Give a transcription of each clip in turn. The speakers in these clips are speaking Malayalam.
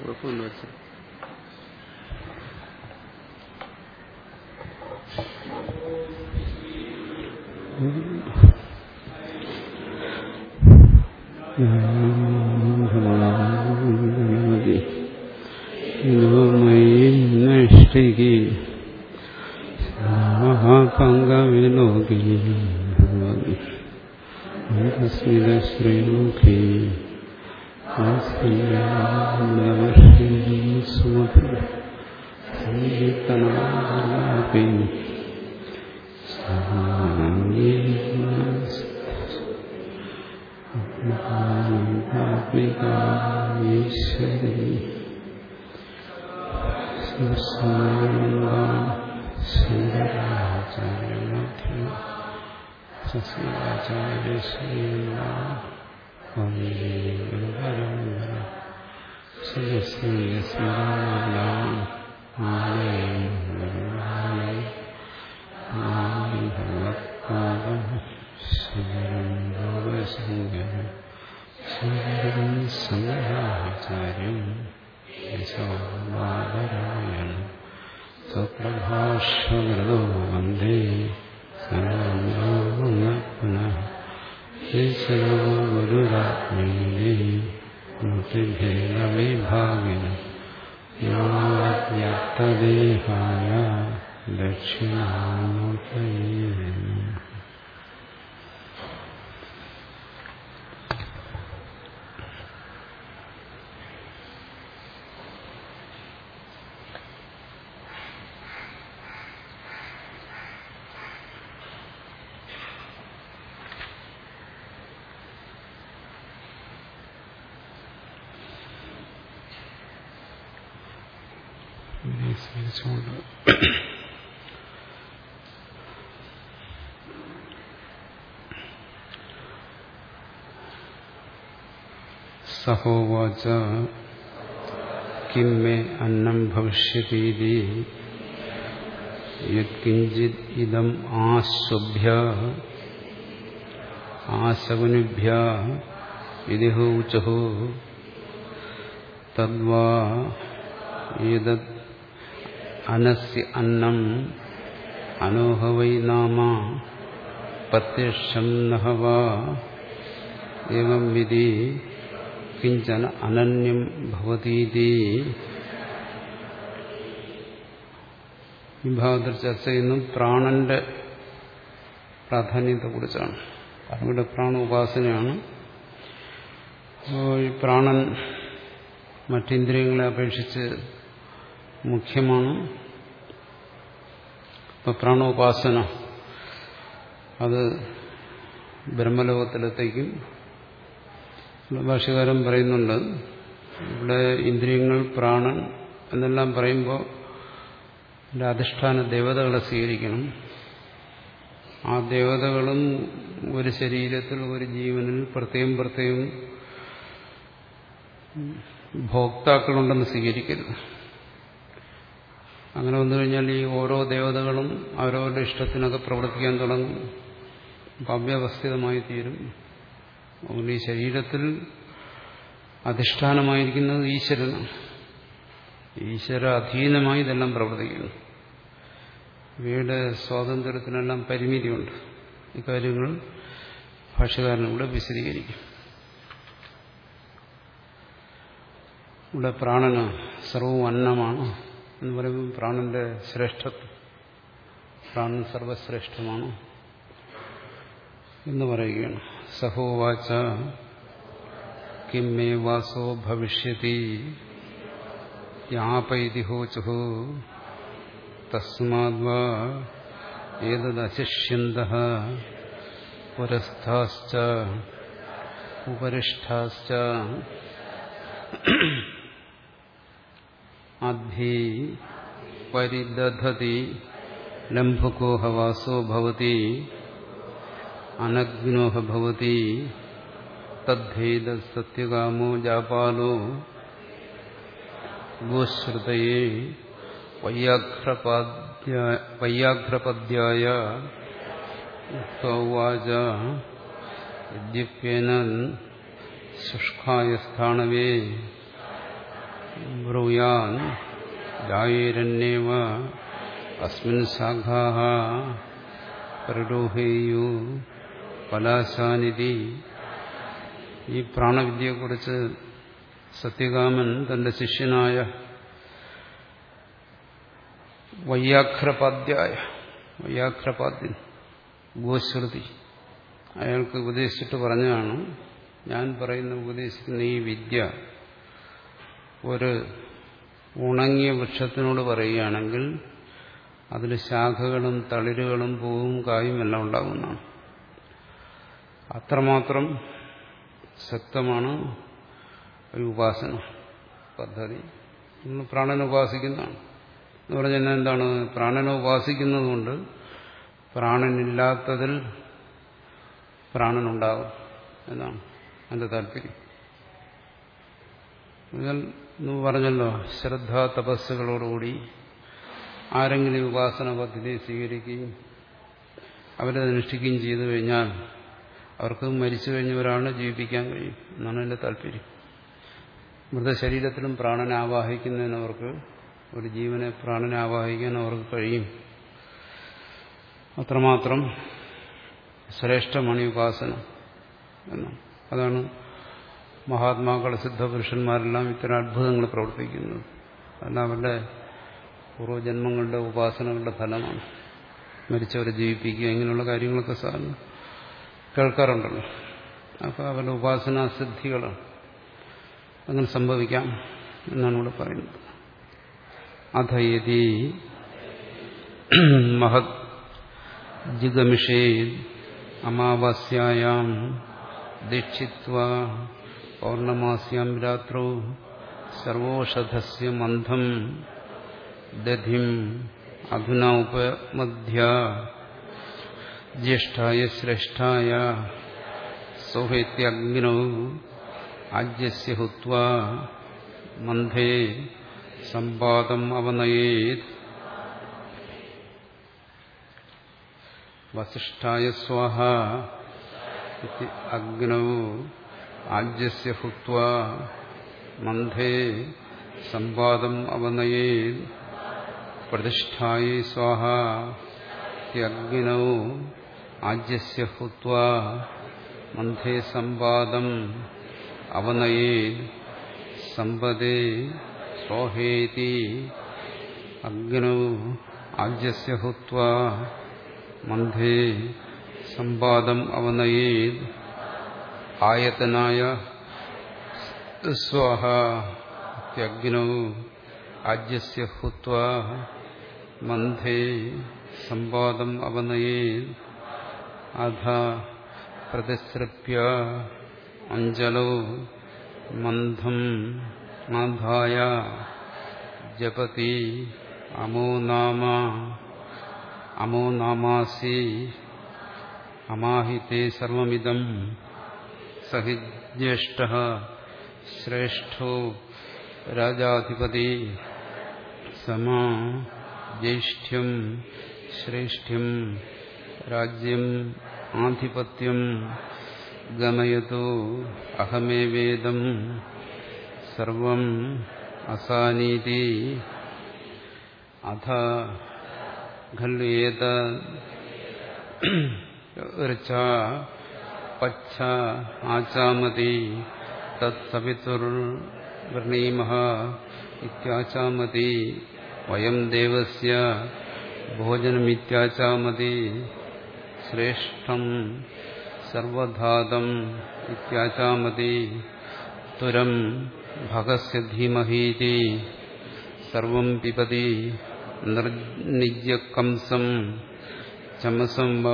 കുഴപ്പമില്ല വെച്ചു സഹോവാച കിം മേ അന്നം ഭവിഷ്യതീതി യത്കിഞ്ചിത് ഇതം ആസ്വഭ്യ ആശകുനിഭ്യ ഇതിഹോചോ തദ്വാ ഏതത് അനസ് അന്നം അനോഹവൈ നാമ പ്രത്യക്ഷം നഹവ ഏവം വിധി കിഞ്ചന അനന്യം ഭവതീതി ഈ ഭാഗത്തിൽ ചർച്ച ചെയ്യുന്നു പ്രാണന്റെ പ്രാധാന്യത്തെക്കുറിച്ചാണ് കാരണം ഇവിടെ പ്രാണ ഉപാസനയാണ് ഈ പ്രാണൻ മറ്റിന്ദ്രിയങ്ങളെ അപേക്ഷിച്ച് മുഖ്യമാണ്. ഇപ്പൊ പ്രാണോപാസന അത് ബ്രഹ്മലോകത്തിലെത്തേക്കും. ഭാഷകാരൻ പറയുന്നുണ്ട് ഇവിടെ ഇന്ദ്രിയങ്ങൾ പ്രാണൻ എന്നെല്ലാം പറയുമ്പോൾ എന്റെ അധിഷ്ഠാന ദേവതകളെ സ്വീകരിക്കണം. ആ ദേവതകളും ഒരു ശരീരത്തിൽ ഒരു ജീവനിൽ പ്രത്യേകം പ്രത്യേകം ഭോക്താക്കളുണ്ടെന്ന് സ്വീകരിക്കരുത്. അങ്ങനെ വന്നു കഴിഞ്ഞാൽ ഈ ഓരോ ദേവതകളും അവരവരുടെ ഇഷ്ടത്തിനൊക്കെ പ്രവർത്തിക്കാൻ തുടങ്ങും. അപ്പം അവ്യവസ്ഥിതമായി തീരും. അതുകൊണ്ട് ഈ ശരീരത്തിൽ അധിഷ്ഠാനമായിരിക്കുന്നത് ഈശ്വരനാണ്. ഈശ്വര അധീനമായി ഇതെല്ലാം പ്രവർത്തിക്കുന്നു. ഇവയുടെ സ്വാതന്ത്ര്യത്തിനെല്ലാം പരിമിതിയുണ്ട്. ഇക്കാര്യങ്ങൾ ഭാഷകാരനിവിടെ വിശദീകരിക്കും. ഇവിടെ പ്രാണന് സർവവും അന്നമാണ് എന്ന് പറയുമ്പോൾ പ്രാണന്റെ ശ്രേഷ്ഠത്വം. പ്രാണൻ സർവശ്രേഷ്ഠമാണ് എന്ന് പറയുകയാണ്. സഹോവാച കിം മേ വാസോ ഭവിഷ്യതി യാപൈതിഹോചു തസ്മാദ്വാ ഏതദശിഷ്യന്ത പുരസ്ഥാശ്ച ഉപരിഷ്ഠാശ്ച അദ്ധി പരിദധതി ലംഭുകോഹ വാസോ ഭവതി അനഗ്നോഹ ഭവതി തദ്ധേത സത്യകാമോ ജാപാലോ ഗോശ്രുതയെ വയ്യാഘ്രപദ്യായ ഉക്തവാച യദ്യപ്യേനൻ ശുഷ്കായ സ്ഥാണവേ ബ്രൂയാൻ ജായേരണ്യേവ അസ്മിൻ ശാഖാ പ്രരോഹേയു പലാശാനിധി. ഈ പ്രാണവിദ്യയെക്കുറിച്ച് സത്യകാമൻ തന്റെ ശിഷ്യനായ വയ്യാഘ്രപാദ്യായ വയ്യാഘ്രപാദ്യൻ ഗോശ്രുതി അയാൾക്ക് ഉപദേശിച്ചിട്ട് പറഞ്ഞതാണ് ഞാൻ പറയുന്ന ഉപദേശിക്കുന്ന ഈ വിദ്യ ഒരു ഉണങ്ങിയ വൃക്ഷത്തിനോട് പറയുകയാണെങ്കിൽ അതിൽ ശാഖകളും തളിരുകളും പൂവും കായും എല്ലാം ഉണ്ടാകുന്നതാണ്. അത്രമാത്രം ശക്തമാണ് ഒരു ഉപാസന പദ്ധതി. നമ്മൾ പ്രാണനെ ഉപാസിക്കുന്നതാണ്. എന്ന് പറഞ്ഞാൽ എന്താണ് പ്രാണനെ ഉപാസിക്കുന്നതുകൊണ്ട് പ്രാണനില്ലാത്തതിൽ പ്രാണനുണ്ടാകും എന്നാണ് എന്റെ താല്പര്യം. പറഞ്ഞല്ലോ ശ്രദ്ധ തപസ്സുകളോടുകൂടി ആരെങ്കിലും ഉപാസന പദ്ധതി സ്വീകരിക്കുകയും അവരത് അനുഷ്ഠിക്കുകയും ചെയ്തു കഴിഞ്ഞാൽ അവർക്ക് മരിച്ചു കഴിഞ്ഞ ഒരാളിനെ ജീവിപ്പിക്കാൻ കഴിയും എന്നാണ് എന്റെ താല്പര്യം. മൃതശരീരത്തിലും പ്രാണനെ ആവാഹിക്കുന്നതിന് അവർക്ക് ഒരു ജീവനെ പ്രാണനെ ആവാഹിക്കാൻ അവർക്ക് കഴിയും. അത്രമാത്രം ശ്രേഷ്ഠമാണ് ഉപാസന അതാണ് മഹാത്മാക്കൾ സിദ്ധപുരുഷന്മാരെല്ലാം ഇത്തരം അത്ഭുതങ്ങൾ പ്രവർത്തിക്കുന്നത് അതെല്ലാം അവരുടെ പൂർവജന്മങ്ങളുടെ ഉപാസനകളുടെ ഫലമാണ് മരിച്ചവരെ ജീവിപ്പിക്കുക ഇങ്ങനെയുള്ള കാര്യങ്ങളൊക്കെ സാറിന് കേൾക്കാറുണ്ടല്ലോ. അപ്പോൾ അവരുടെ ഉപാസനാസിദ്ധികളാണ് അങ്ങനെ സംഭവിക്കാം എന്നാണ് ഇവിടെ പറയുന്നത്. അധയതി മഹത് ജിഗമിഷേ അമാവാസ്യായാം ദീക്ഷിത്വ പൗർണമാസ്യാം രാത്രോ സർവോഷധസ്യ മന്ധം ദധിം അധുന ഉപമധ്യ ज्येष्ठा श्रेष्ठा सोहेत्यग्नौ आज्यस्य हुत्वा मन्धे सम्पादम् अवनयेत्। वसीष्ठा स्वाहा इति अग्नौ आज्यस्य हुत्वा मन्धे सम्पादम् अवनयेत्। प्रतिष्ठायै स्वाहा अग्नौ आज्यस्य हुत्वा मन्थे संवादम् अवनये सम्पदे स्वहेति अग्नौ आज्यस्य हुत्वा मन्धे संवादम् अवनयेत् आयतनाय स्वाहा इत्यग्नौ आज्यस्य हुत्वा मन्धे संवादम् अवनयेत् അധ പ്രതിസൃപ്യ അഞ്ജലോ മന്ദം ആധായ ജപതി അമോ നാമ അമോ നാമാസി അമാഹിതേ സർവമിതം സഹി ജ്യേഷ്ഠ ശ്രേഷ്ഠോ രാജാധിപതി സമാ ജ്യേഷ്ഠ്യം ശ്രേഷ്ഠ്യം രാജ്യം ആധിപത്യം ഗമയതു അഹമേ വേദം സർവം അസാനീതി അഥ ഖല്ലു ഏത ഋച്ച പച്ഛ ആചാമതി തത്സവിതുർവൃണീമ ഇത്യാചാമതി വയം ദേവസ്യ ഭോജനമിത്യാചാമതി ശ്രേഷ്ഠം സർവധാതം ഇത്യാചാമതി തുരം ഭഗസ്യ ധീമഹീതി സർവം പിബതി നിർനിജ്യകംസം ചമസം വ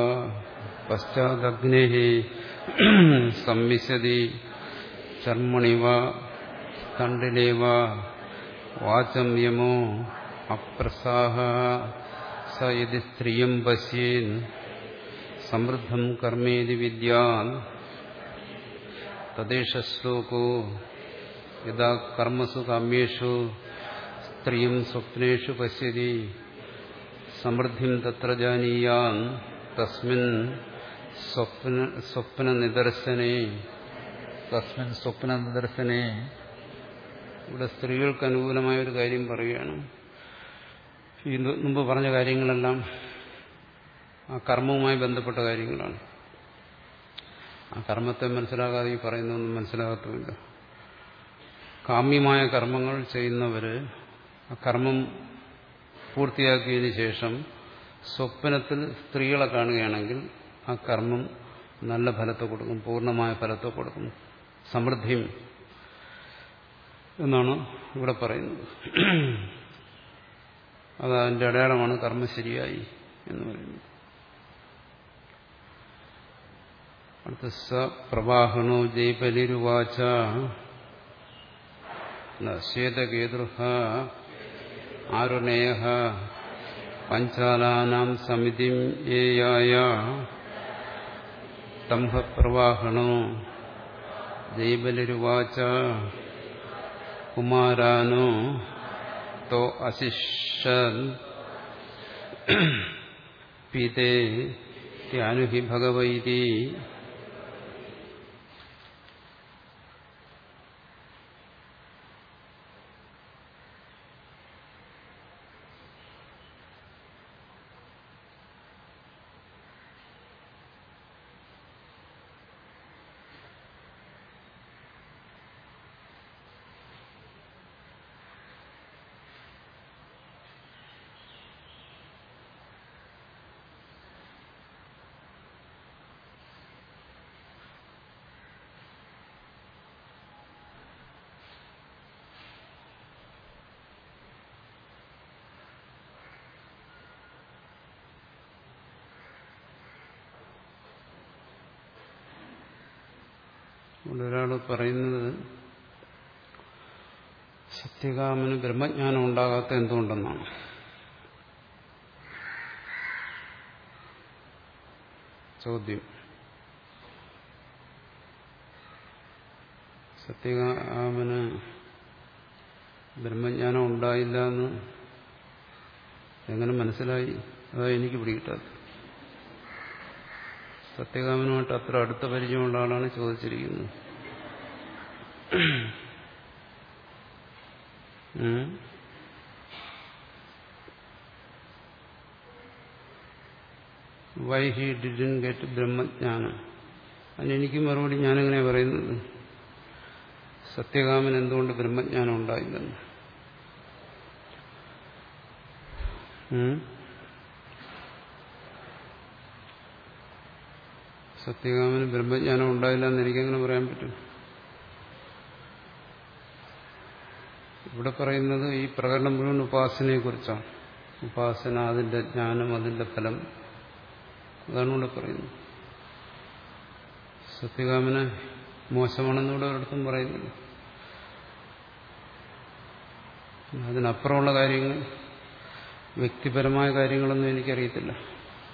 പശ്ചാദഗ്നേ സംവിശതി ചർമ്മണി വ തണ്ടിലേ വ വാചം യമോ അപ്രസാഹ സ്ത്രിയം പശ്യേൻ സമൃദ്ധം കർമ്മേതി വിദ്യാൻ തദ്ദേശ ശ്ലോകോ യഥാ കർമ്മസു കാമ്യേഷു സ്ത്രീയും സ്വപ്നേഷു പശ്യതി. സമൃദ്ധിം തത്ര ജാനീയാൻ തസ്മിൻ സ്വപ്ന സ്വപ്ന നിദർശനേ തസ്മിൻ സ്വപ്ന നിദർശനേ ഇവിടെ സ്ത്രീകൾക്ക് അനുകൂലമായ ഒരു കാര്യം പറയുകയാണ്. ഈ മുമ്പ് പറഞ്ഞ കാര്യങ്ങളെല്ലാം ആ കർമ്മവുമായി ബന്ധപ്പെട്ട കാര്യങ്ങളാണ്. ആ കർമ്മത്തെ മനസ്സിലാകാതെ ഈ പറയുന്നൊന്നും മനസ്സിലാകത്തുമില്ല. കാമ്യമായ കർമ്മങ്ങൾ ചെയ്യുന്നവര് ആ കർമ്മം പൂർത്തിയാക്കിയതിനു ശേഷം സ്വപ്നത്തിൽ സ്ത്രീകളെ കാണുകയാണെങ്കിൽ ആ കർമ്മം നല്ല ഫലത്തെ കൊടുക്കും പൂർണമായ ഫലത്തെ കൊടുക്കും. സമൃദ്ധിയും എന്നാണ് ഇവിടെ പറയുന്നത്. അത് അതിന്റെ അടയാളമാണ് കർമ്മം ശരിയായി എന്ന് പറയുന്നത്. അടുത്ത സ പ്രവാഹണോ ജയ്പലിരുവാച ശ്വേതകേതൃഹ ആരുണേയ പഞ്ചാലാനാം സമിതിം ഏയായ സ്തംഭപ്രവാഹണോ ജൈബലിരുവാച കുമാരാനോ തോ അശിഷൻ പീതേ ത്യാനുഹി ഭഗവൈതി ഇവിടെ ഒരാൾ പറയുന്നത് സത്യകാമന് ബ്രഹ്മജ്ഞാനം ഉണ്ടാകാത്ത എന്തുകൊണ്ടെന്നാണ്? ചോദ്യം. സത്യകാമന് ബ്രഹ്മജ്ഞാനം ഉണ്ടായില്ല എന്ന് എങ്ങനെ മനസ്സിലായി? അതാ എനിക്ക് പിടികിട്ടാത്തത്. സത്യകാമനുമായിട്ട് അത്ര അടുത്ത പരിചയമുള്ള ആളാണ് ചോദിച്ചിരിക്കുന്നത്. വൈ ഹി ഡിഡൻ ഗെറ്റ് ബ്രഹ്മജ്ഞാനം അതിനെനിക്ക് മറുപടി ഞാനെങ്ങനെ പറയുന്നത്? സത്യകാമൻ എന്തുകൊണ്ട് ബ്രഹ്മജ്ഞാനം ഉണ്ടായില്ലെന്ന്? സത്യകാമന് ബ്രഹ്മജ്ഞാനം ഉണ്ടായില്ല എന്ന് എനിക്കെങ്ങനെ പറയാൻ പറ്റും? ഇവിടെ പറയുന്നത് ഈ പ്രകടനം മുഴുവൻ ഉപാസനയെ കുറിച്ചാണ് ഉപാസന അതിന്റെ ജ്ഞാനം അതിന്റെ ഫലം. അതാണ് ഇവിടെ പറയുന്നത്. സത്യകാമന് മോശമാണെന്ന് ഇവിടെ ഒരിടത്തും പറയുന്നില്ല. അതിനപ്പുറമുള്ള കാര്യങ്ങൾ വ്യക്തിപരമായ കാര്യങ്ങളൊന്നും എനിക്കറിയത്തില്ല.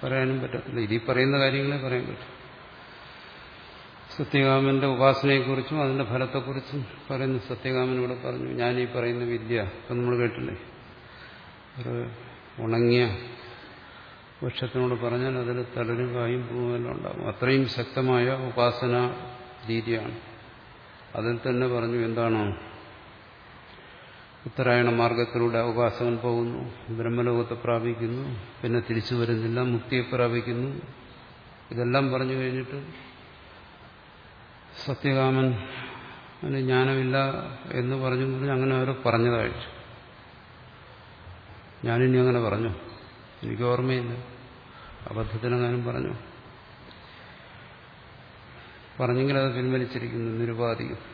പറയാനും പറ്റത്തില്ല. ഇനി പറയുന്ന കാര്യങ്ങളെ പറയാൻ പറ്റും. സത്യകാമന്റെ ഉപാസനയെക്കുറിച്ചും അതിന്റെ ഫലത്തെക്കുറിച്ചും പറയുന്നു സത്യകാമൻ ഇവിടെ പറഞ്ഞു ഈ പറയുന്ന വിദ്യ ഇപ്പം നമ്മൾ കേട്ടില്ലേ? ഒരു ഉണങ്ങിയ വൃക്ഷത്തിനോട് പറഞ്ഞാൽ അതിൽ തളരും കായും പൂവെല്ലാം ഉണ്ടാകും. അത്രയും ശക്തമായ ഉപാസന രീതിയാണ്. അതിൽ തന്നെ പറഞ്ഞു എന്താണോ? ഉത്തരായണ മാർഗത്തിലൂടെ ഉപാസകൻ പോകുന്നു ബ്രഹ്മലോകത്തെ പ്രാപിക്കുന്നു പിന്നെ തിരിച്ചു വരുന്നില്ല മുക്തിയെ പ്രാപിക്കുന്നു. ഇതെല്ലാം പറഞ്ഞു കഴിഞ്ഞിട്ട് സത്യകാമൻ അതിന് ജ്ഞാനമില്ല എന്ന് പറഞ്ഞു പറഞ്ഞ് അങ്ങനെ അവർ പറഞ്ഞതായിട്ട്. ഞാനിനി അങ്ങനെ പറഞ്ഞു. എനിക്ക് ഓർമ്മയില്ല. അബദ്ധത്തിനെങ്ങാനും പറഞ്ഞു. പറഞ്ഞെങ്കിൽ അത് പിൻവലിച്ചിരിക്കുന്നു നിരുപാധികം.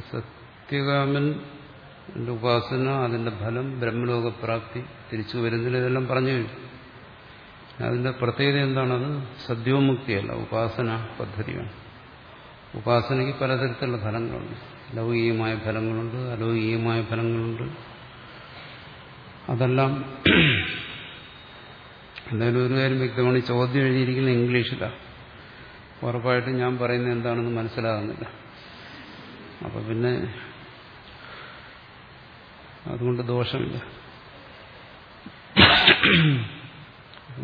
സത്യകാമൻ ഉപാസന അതിന്റെ ഫലം ബ്രഹ്മലോകപ്രാപ്തി തിരിച്ചു വരുന്നില്ല ഇതെല്ലാം പറഞ്ഞു കഴിഞ്ഞു. അതിന്റെ പ്രത്യേകത എന്താണത്? സദ്യോമുക്തിയല്ല ഉപാസന പദ്ധതിയാണ്. ഉപാസനയ്ക്ക് പലതരത്തിലുള്ള ഫലങ്ങളുണ്ട്. ലൗകികമായ ഫലങ്ങളുണ്ട് അലൗകികമായ ഫലങ്ങളുണ്ട്. അതെല്ലാം എന്തായാലും ഒരു കാര്യം വ്യക്തമാണ് ചോദ്യം എഴുതിയിരിക്കുന്നത് ഇംഗ്ലീഷിലാണ് ഉറപ്പായിട്ടും ഞാൻ പറയുന്നത് എന്താണെന്ന് മനസ്സിലാകുന്നില്ല. അപ്പം പിന്നെ അതുകൊണ്ട് ദോഷമില്ല.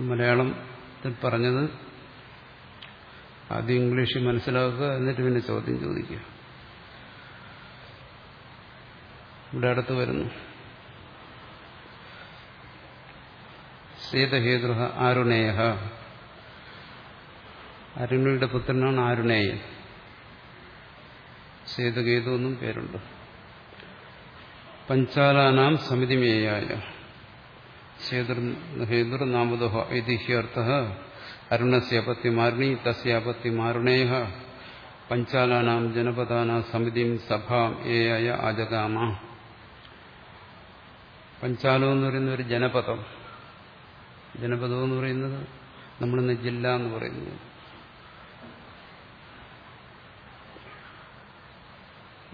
മലയാളത്തിൽ പറഞ്ഞത് ആദ്യം ഇംഗ്ലീഷിൽ മനസ്സിലാക്കുക എന്നിട്ട് പിന്നെ ചോദ്യം ചോദിക്കുക. ഇവിടെ അടുത്ത് വരുന്നു. സീതഹേതു ആരുണേയ അരുണിയുടെ പുത്രനാണ് ആരുണേയൻ. സേതുകേതു എന്നും പേരുണ്ട്. പഞ്ചാലാനാം സമിതിമേയായ അരുണസ്യപത്യമാരുണി തസ്യാപത്യമാരുണേയ പഞ്ചാലാനാം ജനപദാനാം സമിതിം സഭാം ഏയ ആജഗാമ പഞ്ചാലം എന്ന് പറയുന്ന ഒരു ജനപദം. ജനപദം എന്ന് പറയുന്നത് നമ്മളിന്ന് ജില്ല എന്ന് പറയുന്നത്.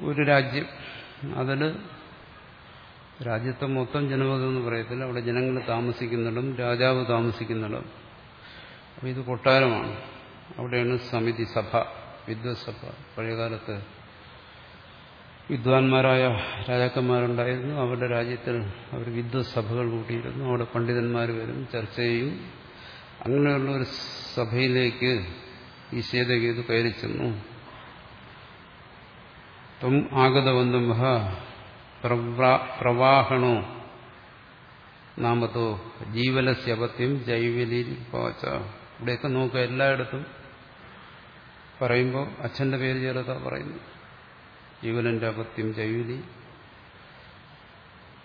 ഒരു രാജ്യം അതിൽ രാജ്യത്തെ മൊത്തം ജനപദം എന്ന് പറയത്തില്ല. അവിടെ ജനങ്ങൾ താമസിക്കുന്നിടം രാജാവ് താമസിക്കുന്നിടം. അപ്പം ഇത് കൊട്ടാരമാണ്. അവിടെയാണ് സമിതി സഭ വിദ്വത്സഭ. പഴയകാലത്ത് വിദ്വാൻമാരായ രാജാക്കന്മാരുണ്ടായിരുന്നു. അവരുടെ രാജ്യത്തിൽ അവർ വിദ്വത്സഭകൾ കൂട്ടിയിരുന്നു. അവിടെ പണ്ഡിതന്മാർ വരും ചർച്ച ചെയ്യും. അങ്ങനെയുള്ള ഒരു സഭയിലേക്ക് ഈ ശേതകേതു കയറി ചെന്നു. ത്വം ആഗതവന്തം പ്രവാഹണോ? നാമത്തോ ജീവലസ്യപത്യം ജൈവലി പാച്ച ഇവിടെയൊക്കെ നോക്കുക എല്ലായിടത്തും. പറയുമ്പോൾ അച്ഛന്റെ പേര് ചേർത്താ പറയുന്നു ജീവനന്റെ അപത്യം ജൈവലി.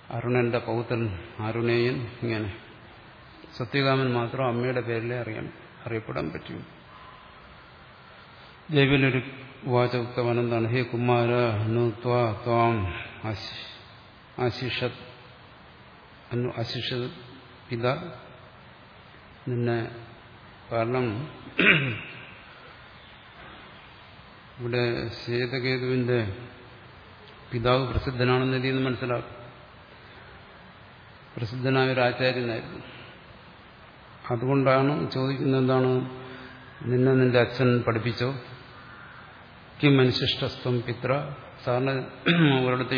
അരുണന്റെ പൗത്രൻ അരുണേയൻ ഇങ്ങനെ. സത്യകാമൻ മാത്രം അമ്മയുടെ പേരിലെ അറിയാൻ അറിയപ്പെടാൻ പറ്റും. ജൈവലൊരു വാച ഹേ കുമാര ത്വാം. ആശിഷത് അന്നു അശിഷത് പിത. നിന്നെ കാരണം ഇവിടെ ശ്വേതകേതുവിന്റെ പിതാവ് പ്രസിദ്ധനാണെന്ന് ഇതിൽ മനസ്സിലാക്കും പ്രസിദ്ധനായ ഒരു ആചാര്യനായിരുന്നു. അതുകൊണ്ടാണ് ചോദിക്കുന്നത് എന്താണ്? നിന്നെ നിന്റെ അച്ഛൻ പഠിപ്പിച്ചോ? കിം അനുശിഷ്ടസ്ത്വം പിത്ര സാറിന് ഒരിടത്ത്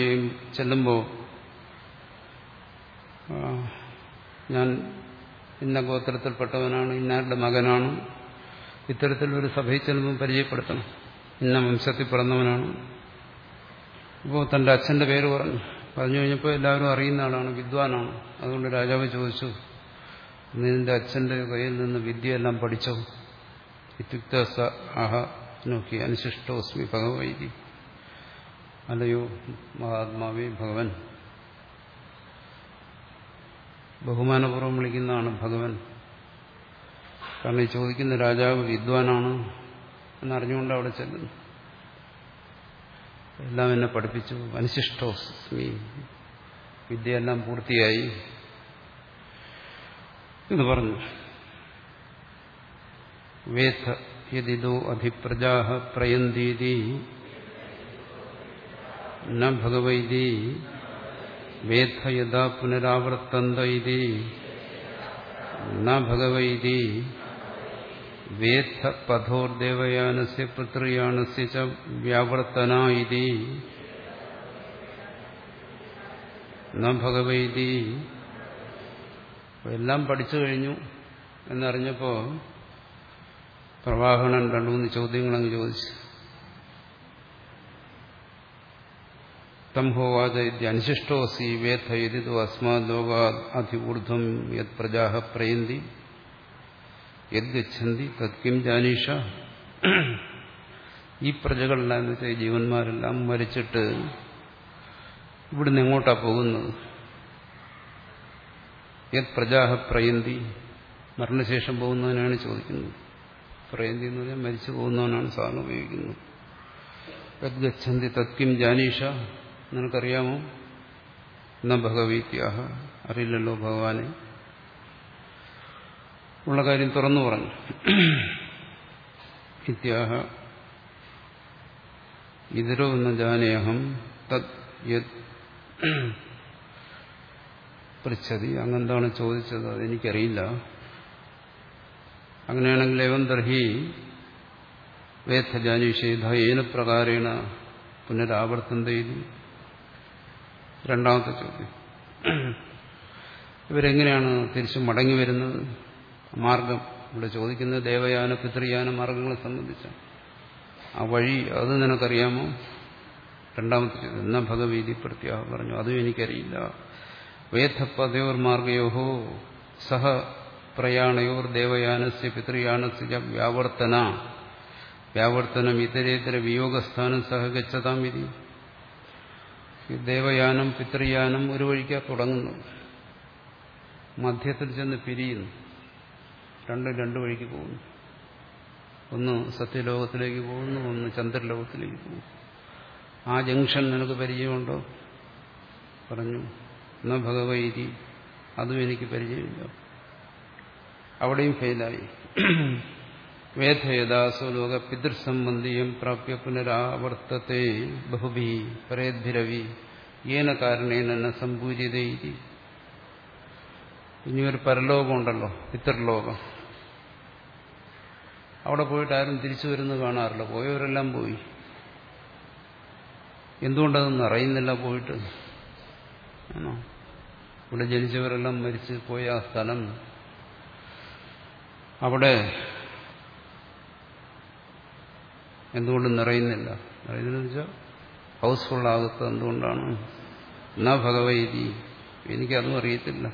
ചെല്ലുമ്പോൾ ഞാൻ ഇന്ന ഗോത്രത്തിൽപ്പെട്ടവനാണ് ഇന്നാരുടെ മകനാണ്. ഇത്തരത്തിലൊരു സഭയിൽ ചെല്ലുമ്പോൾ പരിചയപ്പെടുത്തണം. ഇന്ന വംശത്തിൽ പിറന്നവനാണ്. ഇപ്പോൾ തന്റെ അച്ഛന്റെ പേര് പറഞ്ഞു പറഞ്ഞു കഴിഞ്ഞപ്പോൾ എല്ലാവരും അറിയുന്ന ആളാണ് വിദ്വാനാണ്. അതുകൊണ്ട് രാജാവ് ചോദിച്ചു നിന്റെ അച്ഛന്റെ കയ്യിൽ നിന്ന് വിദ്യയെല്ലാം പഠിച്ചോ? ഇത്യുക്ത ആഹ നോക്കി അനുശിഷ്ടോസ്മി ഭഗവൈതി അല്ലയോ മഹാത്മാവേ ഭഗവൻ. ബഹുമാനപൂർവം വിളിക്കുന്നതാണ് ഭഗവൻ. കാരണം ഈ ചോദിക്കുന്ന രാജാവ് വിദ്വാനാണ് എന്നറിഞ്ഞുകൊണ്ട് അവിടെ ചെല്ലുന്നു. എല്ലാം എന്നെ പഠിപ്പിച്ചു അനുശിഷ്ടോസ്മി വിദ്യയെല്ലാം പൂർത്തിയായി എന്ന് പറഞ്ഞു. വേദ യതിദോ അധിപ്രജാ പ്രയന്തീതി. എല്ലാം പഠിച്ചു കഴിഞ്ഞു എന്നറിഞ്ഞപ്പോ പ്രവാഹണൻ രണ്ടു മൂന്ന് ചോദ്യങ്ങളങ്ങ് ചോദിച്ചു. തംഹോവാച അനുശിഷ്ടോസി വേദ യതിതോ അസ്മാത് ലോകാ അധികൂർധ്വം യത് പ്രജാഹ പ്രയന്തി യത് തത്കിം ജാനീഷ. ഈ പ്രജകളെല്ലാം എന്ന് വെച്ചാൽ ജീവന്മാരെല്ലാം മരിച്ചിട്ട് ഇവിടുന്ന് എങ്ങോട്ടാ പോകുന്നത്? യത് പ്രജാഹ പ്രയന്തി മരണശേഷം പോകുന്നവനാണ് ചോദിക്കുന്നത്. പ്രയന്തി എന്ന് പറഞ്ഞാൽ മരിച്ചു പോകുന്നവനാണ് സാധനം ഉപയോഗിക്കുന്നത്. യത് ഗച്ഛന്തി തത്കിം ജാനീഷ. നിനക്കറിയാമോ? എന്ന ഭഗവീത്യാഹ? അറിയില്ലല്ലോ ഭഗവാനെ. ഉള്ള കാര്യം തുറന്നു പറഞ്ഞു. ഇത്യാഹ ഇതിരോ എന്ന ജാനേഹം തത് യത് പൃച്ഛതി. അങ്ങെന്താണ് ചോദിച്ചത്? അതെനിക്കറിയില്ല. അങ്ങനെയാണെങ്കിൽ എവം ദർഹി വേദജാനീഷേധ ഏന പ്രകാരേണ പുനരാവർത്തന്തയിലും രണ്ടാമത്തെ ചോദ്യം. ഇവരെങ്ങനെയാണ് തിരിച്ചു മടങ്ങി വരുന്നത്? മാർഗം ഇവിടെ ചോദിക്കുന്നത് ദേവയാന പിതൃയാന മാർഗങ്ങളെ സംബന്ധിച്ചാണ്. ആ വഴി അത് നിനക്കറിയാമോ? രണ്ടാമത്തെ ചോദ്യം. എന്നാ ഭഗവീതി പ്രത്യാഹ പറഞ്ഞു? അതും എനിക്കറിയില്ല. വേദപ്പതയോർ മാർഗയോഹോ സഹ പ്രയാണയോർ ദേവയാനസ്യ പിതൃയാനസ്യ വ്യാവർത്തന. വ്യാവർത്തനം ഇതരേതര വിയോഗസ്ഥാനം സഹ ഗച്ഛതാം വിധി. ഈ ദേവയാനം പിതൃയാനം ഒരു വഴിക്കാ തുടങ്ങുന്നു. മധ്യത്തിൽ ചെന്ന് പിരിയുന്നു. രണ്ടും രണ്ടു വഴിക്ക് പോകുന്നു. ഒന്ന് സത്യലോകത്തിലേക്ക് പോകുന്നു ഒന്ന് ചന്ദ്രലോകത്തിലേക്ക് പോകുന്നു. ആ ജംഗ്ഷൻ നിനക്ക് പരിചയമുണ്ടോ? പറഞ്ഞു എന്നാ ഭഗവൈരി അതും എനിക്ക് പരിചയമില്ല. അവിടെയും ഫെയിലായി. വേദയദാസോ ലോക പിതൃസംബന്ധിയും പ്രാപ്യ പുനരാവർത്തത്തെ ബഹുഭി പരേദ്ഭിരവി. ഏന കാരണേന സമ്പൂരിതേ ഇനി ഒരു പരലോകമുണ്ടല്ലോ പിതൃലോകം. അവിടെ പോയിട്ട് ആരും തിരിച്ചു വരുന്നത് കാണാറില്ല. പോയവരെല്ലാം പോയി. എന്തുകൊണ്ടതൊന്നും അറിയുന്നില്ല പോയിട്ട്. ആണോ? ഇവിടെ ജനിച്ചവരെല്ലാം മരിച്ച് പോയ ആ സ്ഥലം. അവിടെ എന്തുകൊണ്ട് നിറയുന്നില്ല? നിറയുന്നതെന്ന് വെച്ചാൽ ഹൗസ്ഫുൾ ആകത്ത് എന്തുകൊണ്ടാണ്? എന്നാ ഭഗവതി. എനിക്കതും അറിയത്തില്ല.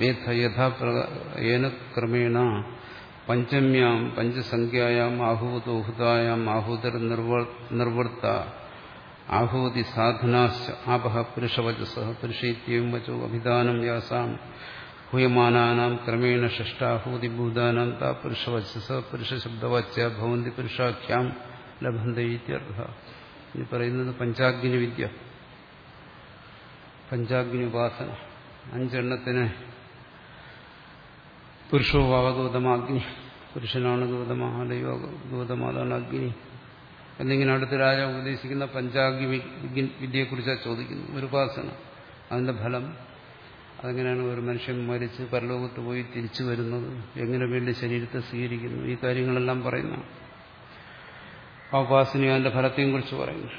വേദ ക്രമേണ പഞ്ചമ്യാം പഞ്ചസംഖ്യായാം ആഹൂതോഹുതായാം ആഹൂതർ നിർവൃത്ത ആഹൂതി സാധനാശ്ച ആപഹ പുരുഷവചസ പുരുഷൈത്യം വചോ അഭിധാനം വ്യാസാം ഹൂയമാനം ക്രമേണ ഷഷ്ടാഹൂതിഭൂതാനന്ത പുരുഷവചസ പുരുഷശബ്ദവാച്യ ഭവന്തി പുരുഷാഖ്യാം ലഭന്ത ഇത്യർത്ഥ ഈ പറയുന്നത് പഞ്ചാഗ്നി വിദ്യ. പഞ്ചാഗ്നി ഉപാസന. അഞ്ചെണ്ണത്തിന് പുരുഷോഭാവ ഗൗതമാഗ്നി. പുരുഷനാണ് ഗൗതമ ദൈവ ഗൗതമ അതാണ് അഗ്നി. എന്നിങ്ങനെ അടുത്ത രാജ ഉപദേശിക്കുന്ന പഞ്ചാഗ്നി വിദ്യയെക്കുറിച്ചാണ് ചോദിക്കുന്നത്. ഒരു ഉപാസന. അതിന്റെ ഫലം അതെങ്ങനെയാണ് ഒരു മനുഷ്യൻ മരിച്ച് പരലോകത്ത് പോയി തിരിച്ചു വരുന്നത്? എങ്ങനെ വേണ്ടി ശരീരത്തെ സ്വീകരിക്കുന്നു? ഈ കാര്യങ്ങളെല്ലാം പറയുന്ന ആ ഉപാസനയും അതിന്റെ ഫലത്തെയും കുറിച്ച് പറയുന്നു.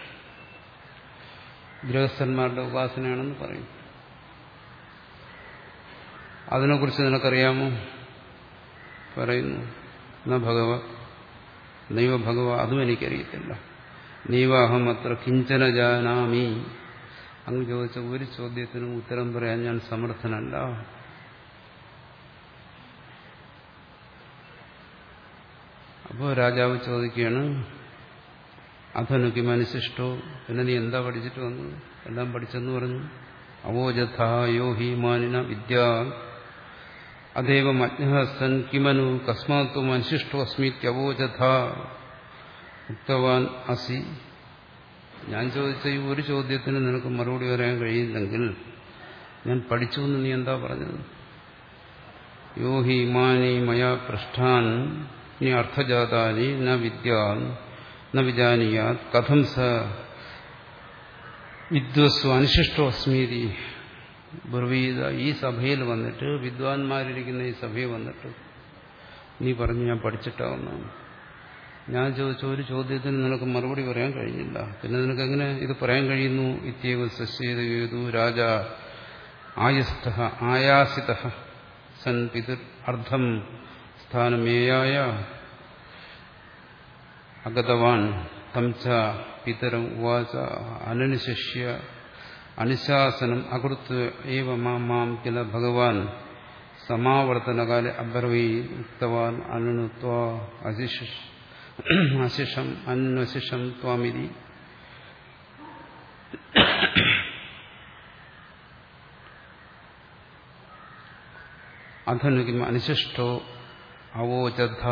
ഗൃഹസ്ഥന്മാരുടെ ഉപാസനയാണെന്ന് പറയും അതിനെക്കുറിച്ച് നിനക്കറിയാമോ? പറയുന്നു. ന ഭഗവ നൈവ ഭഗവ അതും എനിക്കറിയത്തില്ല. നൈവാഹം അത്ര കിഞ്ചന ജാനാമി. അങ്ങ് ചോദിച്ച ഒരു ചോദ്യത്തിനും ഉത്തരം പറയാൻ ഞാൻ സമർത്ഥനല്ല. അപ്പോൾ രാജാവ് ചോദിക്കുകയാണ് അധനുക്ക് മനസ്സിഷ്ടോ പിന്നെ നീ എന്താ പഠിച്ചിട്ട് വന്നു? എല്ലാം പഠിച്ചെന്ന് പറഞ്ഞു. അവോജഥ ഹി മാനിന വിദ്യ. അതേവം അജ്ഞസൻ കിമനു കസ്മാത്തു മനുഷ്യഷ്ടോ അസ്മിത്യവോജഥ ഉക്തവാൻ അസി. ഞാൻ ചോദിച്ച ഈ ഒരു ചോദ്യത്തിന് നിനക്ക് മറുപടി പറയാൻ കഴിയില്ലെങ്കിൽ ഞാൻ പഠിച്ചു എന്ന് നീ എന്താ പറഞ്ഞത്? യോ ഹി ഇമാനി മയാ പൃഷ്ഠാൻ നീ അർത്ഥജാതാനി ന വിദ്യാൻ. ന വിജാനീയാത് കഥം സ വിദ്വസ്വ അനുശിഷ്ടോ അസ്മീതി ഈ സഭയിൽ വന്നിട്ട് വിദ്വാൻമാരിരിക്കുന്ന ഈ സഭയിൽ വന്നിട്ട് നീ പറഞ്ഞു ഞാൻ പഠിച്ചിട്ടാവുന്നതാണ് ഞാൻ ചോദിച്ച ഒരു ചോദ്യത്തിന് നിനക്ക് മറുപടി പറയാൻ കഴിഞ്ഞില്ല. പിന്നെ നിനക്ക് എങ്ങനെ ഇത് പറയാൻ കഴിയുന്നു? ഇത്യവ സസ്യേതു രാജ ആയസ്ഥ ആയാസിത സൻ പിതൃ അർദ്ധം സ്ഥാനമേയായ അഗതവാൻ തം ച പിതരം ഉവാച അനനുശിഷ്യ അനുശാസനം അകൃത്വ ഏവ മാം കില ഭഗവാൻ സമാവർത്തനകാലെ അബ്രവീ ഉക്തവാൻ അനുണുത്വ അശിഷ അന്വശിഷം ത്വാമിതി അധനുകിം അനുശിഷ്ടോ അവോചഥ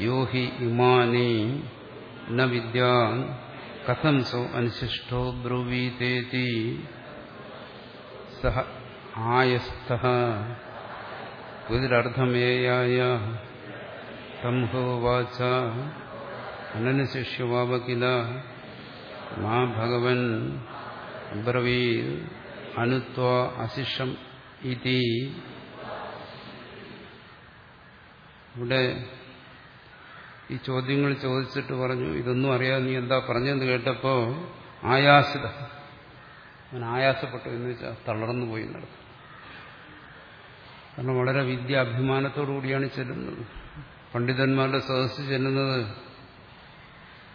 യോ ഹി ഇമാനി ന വിദ്യാൻ കഥം സോ അനുശിഷ്ടോ ബ്രുവീതേതി. സഹ ആയസ്ഥ ഇതിലർത്ഥമേയായ തംഹോവാച അനനുശിഷ്യവാവ കില. മാ ഭഗവൻ ബ്രവീ അനുത്വ അശിഷം ഇതി. ഇവിടെ ഈ ചോദ്യങ്ങൾ ചോദിച്ചിട്ട് പറഞ്ഞു ഇതൊന്നും അറിയാതെ നീ എന്താ പറഞ്ഞെന്ന് കേട്ടപ്പോ ആയാസിത അവൻ ആയാസപ്പെട്ടു. എന്ന് വെച്ചാൽ തളർന്നു പോയി നടക്കും കാരണം വളരെ വിദ്യാഭിമാനത്തോടു കൂടിയാണ് ചെല്ലുന്നത്. പണ്ഡിതന്മാരുടെ സദസ്സ് ചെല്ലുന്നത്